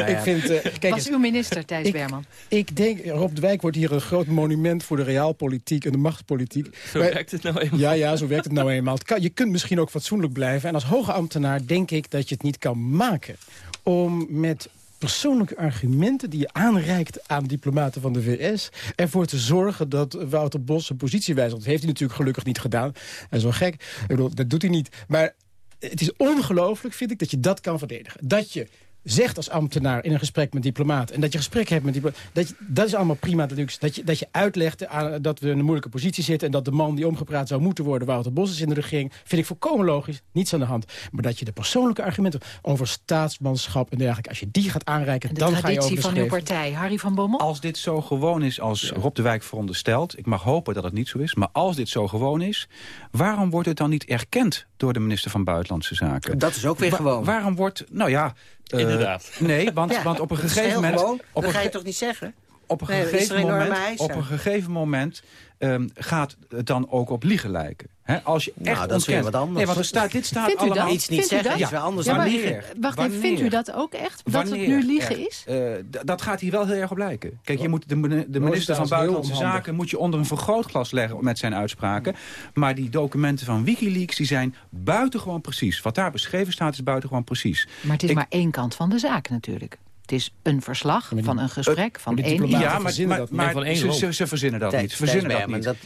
ik vind, eh, kijk Was eens, uw minister, Thijs ik- Berman. Ik denk, Rob de Wijk wordt hier een groot monument voor de realpolitiek en de machtspolitiek. Zo Maar- werkt het nou eenmaal. Ja, ja, zo werkt het nou eenmaal. Het kan- je kunt misschien ook fatsoenlijk blijven. En als hoge ambtenaar denk ik dat je het niet kan maken... om met persoonlijke argumenten die je aanreikt aan diplomaten van de VS... ervoor te zorgen dat Wouter Bos zijn positie wijzigt. Dat heeft hij natuurlijk gelukkig niet gedaan. Dat is wel gek. Ik bedoel, dat doet hij niet. Maar het is ongelooflijk, vind ik, dat je dat kan verdedigen. Dat je zegt als ambtenaar in een gesprek met diplomaat... en dat je gesprek hebt met diplomaat... Dat, je- dat is allemaal prima. Dat je, dat je uitlegt aan, dat we in een moeilijke positie zitten... en dat de man die omgepraat zou moeten worden... Wouter Bos is in de regering, vind ik volkomen logisch. Niets aan de hand. Maar dat je de persoonlijke argumenten over staatsmanschap en dergelijke... als je die gaat aanreiken, De dan ga je over traditie de van uw partij, Harry van Bommel? Als dit zo gewoon is als Rob de Wijk veronderstelt... ik mag hopen dat het niet zo is, maar als dit zo gewoon is... waarom wordt het dan niet erkend door de minister van Buitenlandse Zaken? Dat is ook weer Wa- gewoon. Waarom wordt... Nou ja... eh, Inderdaad. Nee, want, Ja, want op een gegeven moment... gewoon. Op dat een ga je toch niet zeggen? op een Nee, gegeven moment, op een gegeven moment ehm, gaat het dan ook op liegen lijken. Hè, als je Nou, echt dat is weer ontkent- wat anders. Nee, want er staat, dit staat Vindt u allemaal... dat? Iets niet Vindt zeggen dat? is wel anders Ja, dan maar- liegen. Wacht even, vindt u dat ook echt? Dat het nu liegen Echt. is? Eh, dat gaat hier wel heel erg op lijken. Kijk, je moet de, de minister van Buitenlandse. Zaken... moet je onder een vergrootglas leggen met zijn uitspraken. Maar die documenten van Wikileaks die zijn buitengewoon precies. Wat daar beschreven staat is buitengewoon precies. Maar het is Ik- maar één kant van de zaak natuurlijk. Het is een verslag van een gesprek van die één. Ja, maar, dat. van ze, loop. ze, ze verzinnen dat niet. Ze verzinnen dat niet. Dat-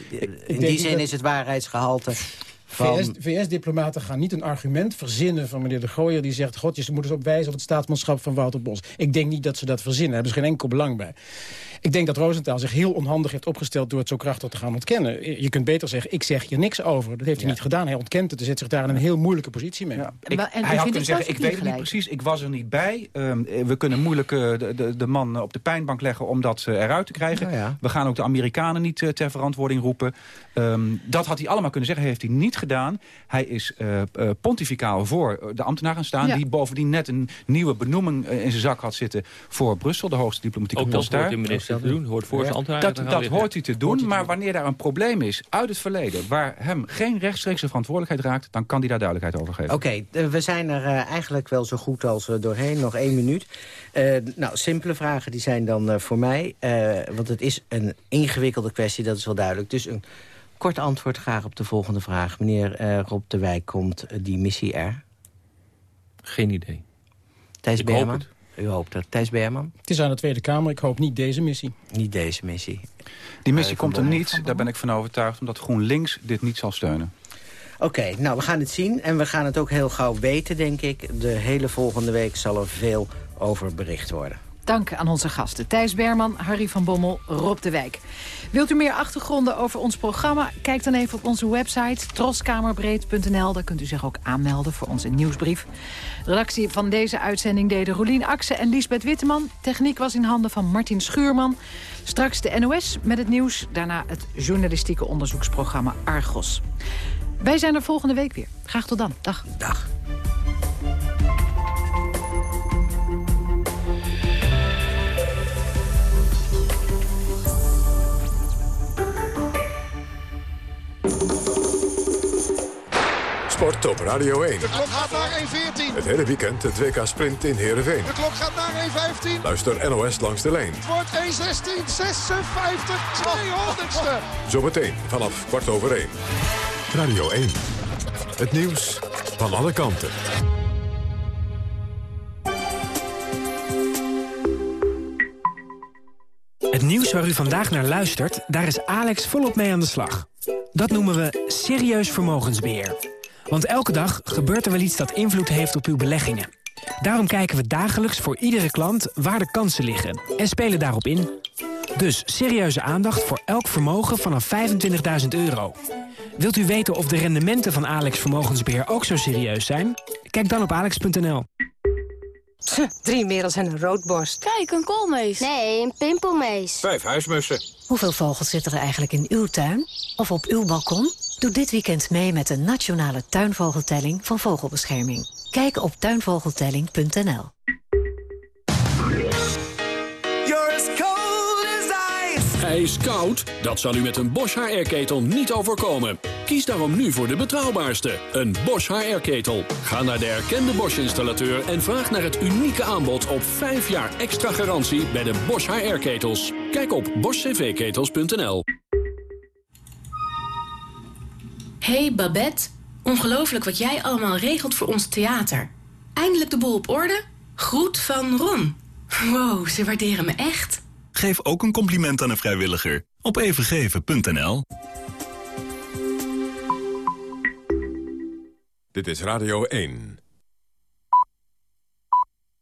in die zin dat- is het waarheidsgehalte van... VS VS-diplomaten gaan niet een argument verzinnen van meneer De Gooier... die zegt, god, je moet eens op wijzen op het staatsmanschap van Wouter Bos. Ik denk niet dat ze dat verzinnen. Daar hebben ze geen enkel belang bij. Ik denk dat Rosenthal zich heel onhandig heeft opgesteld... door het zo krachtig te gaan ontkennen. Je kunt beter zeggen, ik zeg hier niks over. Dat heeft hij niet gedaan. Hij ontkent het. Hij zet zich daar in een heel moeilijke positie mee. Ja. En hij had kunnen zeggen, ik weet het niet precies, ik was er niet bij. Ehm, we kunnen moeilijk eh, de, de, de man op de pijnbank leggen om dat eh, eruit te krijgen. Nou ja. We gaan ook de Amerikanen niet eh, ter verantwoording roepen. Ehm, dat had hij allemaal kunnen zeggen, heeft hij niet gedaan. Hij is pontificaal voor de ambtenaar gaan staan... Ja. die bovendien net een nieuwe benoeming in zijn zak had zitten... voor Brussel, de hoogste diplomatieke Ook dat daar. Doen. Hoort voor zijn ambtenaar Dat, hoort hij te doen, maar wanneer daar een probleem is uit het verleden... waar hem geen rechtstreekse verantwoordelijkheid raakt... dan kan hij daar duidelijkheid over geven. Oké, we zijn er eh, eigenlijk wel zo goed als doorheen. Nog één minuut. Eh, nou, simpele vragen die zijn dan eh, voor mij. eh, want het is een ingewikkelde kwestie, dat is wel duidelijk. Dus een kort antwoord graag op de volgende vraag. Meneer eh, Rob de Wijk, komt die missie er? Geen idee. Thijs Ik Berman? U hoopt het. Thijs Berman? Het is aan de Tweede Kamer. Ik hoop niet deze missie. Niet deze missie. Die missie Eh, komt er niet, daar ben ik van overtuigd... omdat GroenLinks dit niet zal steunen. Oké, nou, we gaan het zien. En we gaan het ook heel gauw weten, denk ik. De hele volgende week zal er veel over bericht worden. Dank aan onze gasten Thijs Berman, Harry van Bommel, Rob de Wijk. Wilt u meer achtergronden over ons programma? Kijk dan even op onze website troskamerbreed.nl. Daar kunt u zich ook aanmelden voor onze nieuwsbrief. Redactie van deze uitzending deden Rolien Akse en Liesbeth Witteman. Techniek was in handen van Martin Schuurman. Straks de NOS met het nieuws. Daarna het journalistieke onderzoeksprogramma Argos. Wij zijn er volgende week weer. Graag tot dan. Dag. Dag. Sport op Radio 1. De klok gaat naar 1.14. Het hele weekend het WK Sprint in Heerenveen. De klok gaat naar 1.15. Luister NOS langs de lijn. Het wordt 1.16, 56, 200ste. Zometeen vanaf kwart over 1. Radio 1. Het nieuws van alle kanten. Het nieuws waar u vandaag naar luistert, daar is Alex volop mee aan de slag. Dat noemen we serieus vermogensbeheer. Want elke dag gebeurt er wel iets dat invloed heeft op uw beleggingen. Daarom kijken we dagelijks voor iedere klant waar de kansen liggen en spelen daarop in. Dus serieuze aandacht voor elk vermogen vanaf 25.000 euro. Wilt u weten of de rendementen van Alex Vermogensbeheer ook zo serieus zijn? Kijk dan op alex.nl. drie merels en een roodborst. Kijk, een koolmees. Nee, een pimpelmees. Vijf huismussen. Hoeveel vogels zitten er eigenlijk in uw tuin? Of op uw balkon? Doe dit weekend mee met de nationale tuinvogeltelling van Vogelbescherming. Kijk op tuinvogeltelling.nl. Ijskoud? Dat zal u met een Bosch HR-ketel niet overkomen. Kies daarom nu voor de betrouwbaarste, een Bosch HR-ketel. Ga naar de erkende Bosch-installateur en vraag naar het unieke aanbod op 5 jaar extra garantie bij de Bosch HR-ketels. Kijk op boschcvketels.nl. Hey Babette, ongelooflijk wat jij allemaal regelt voor ons theater. Eindelijk de boel op orde? Groet van Ron. Wow, ze waarderen me echt. Geef ook een compliment aan een vrijwilliger op evengeven.nl. Dit is Radio 1.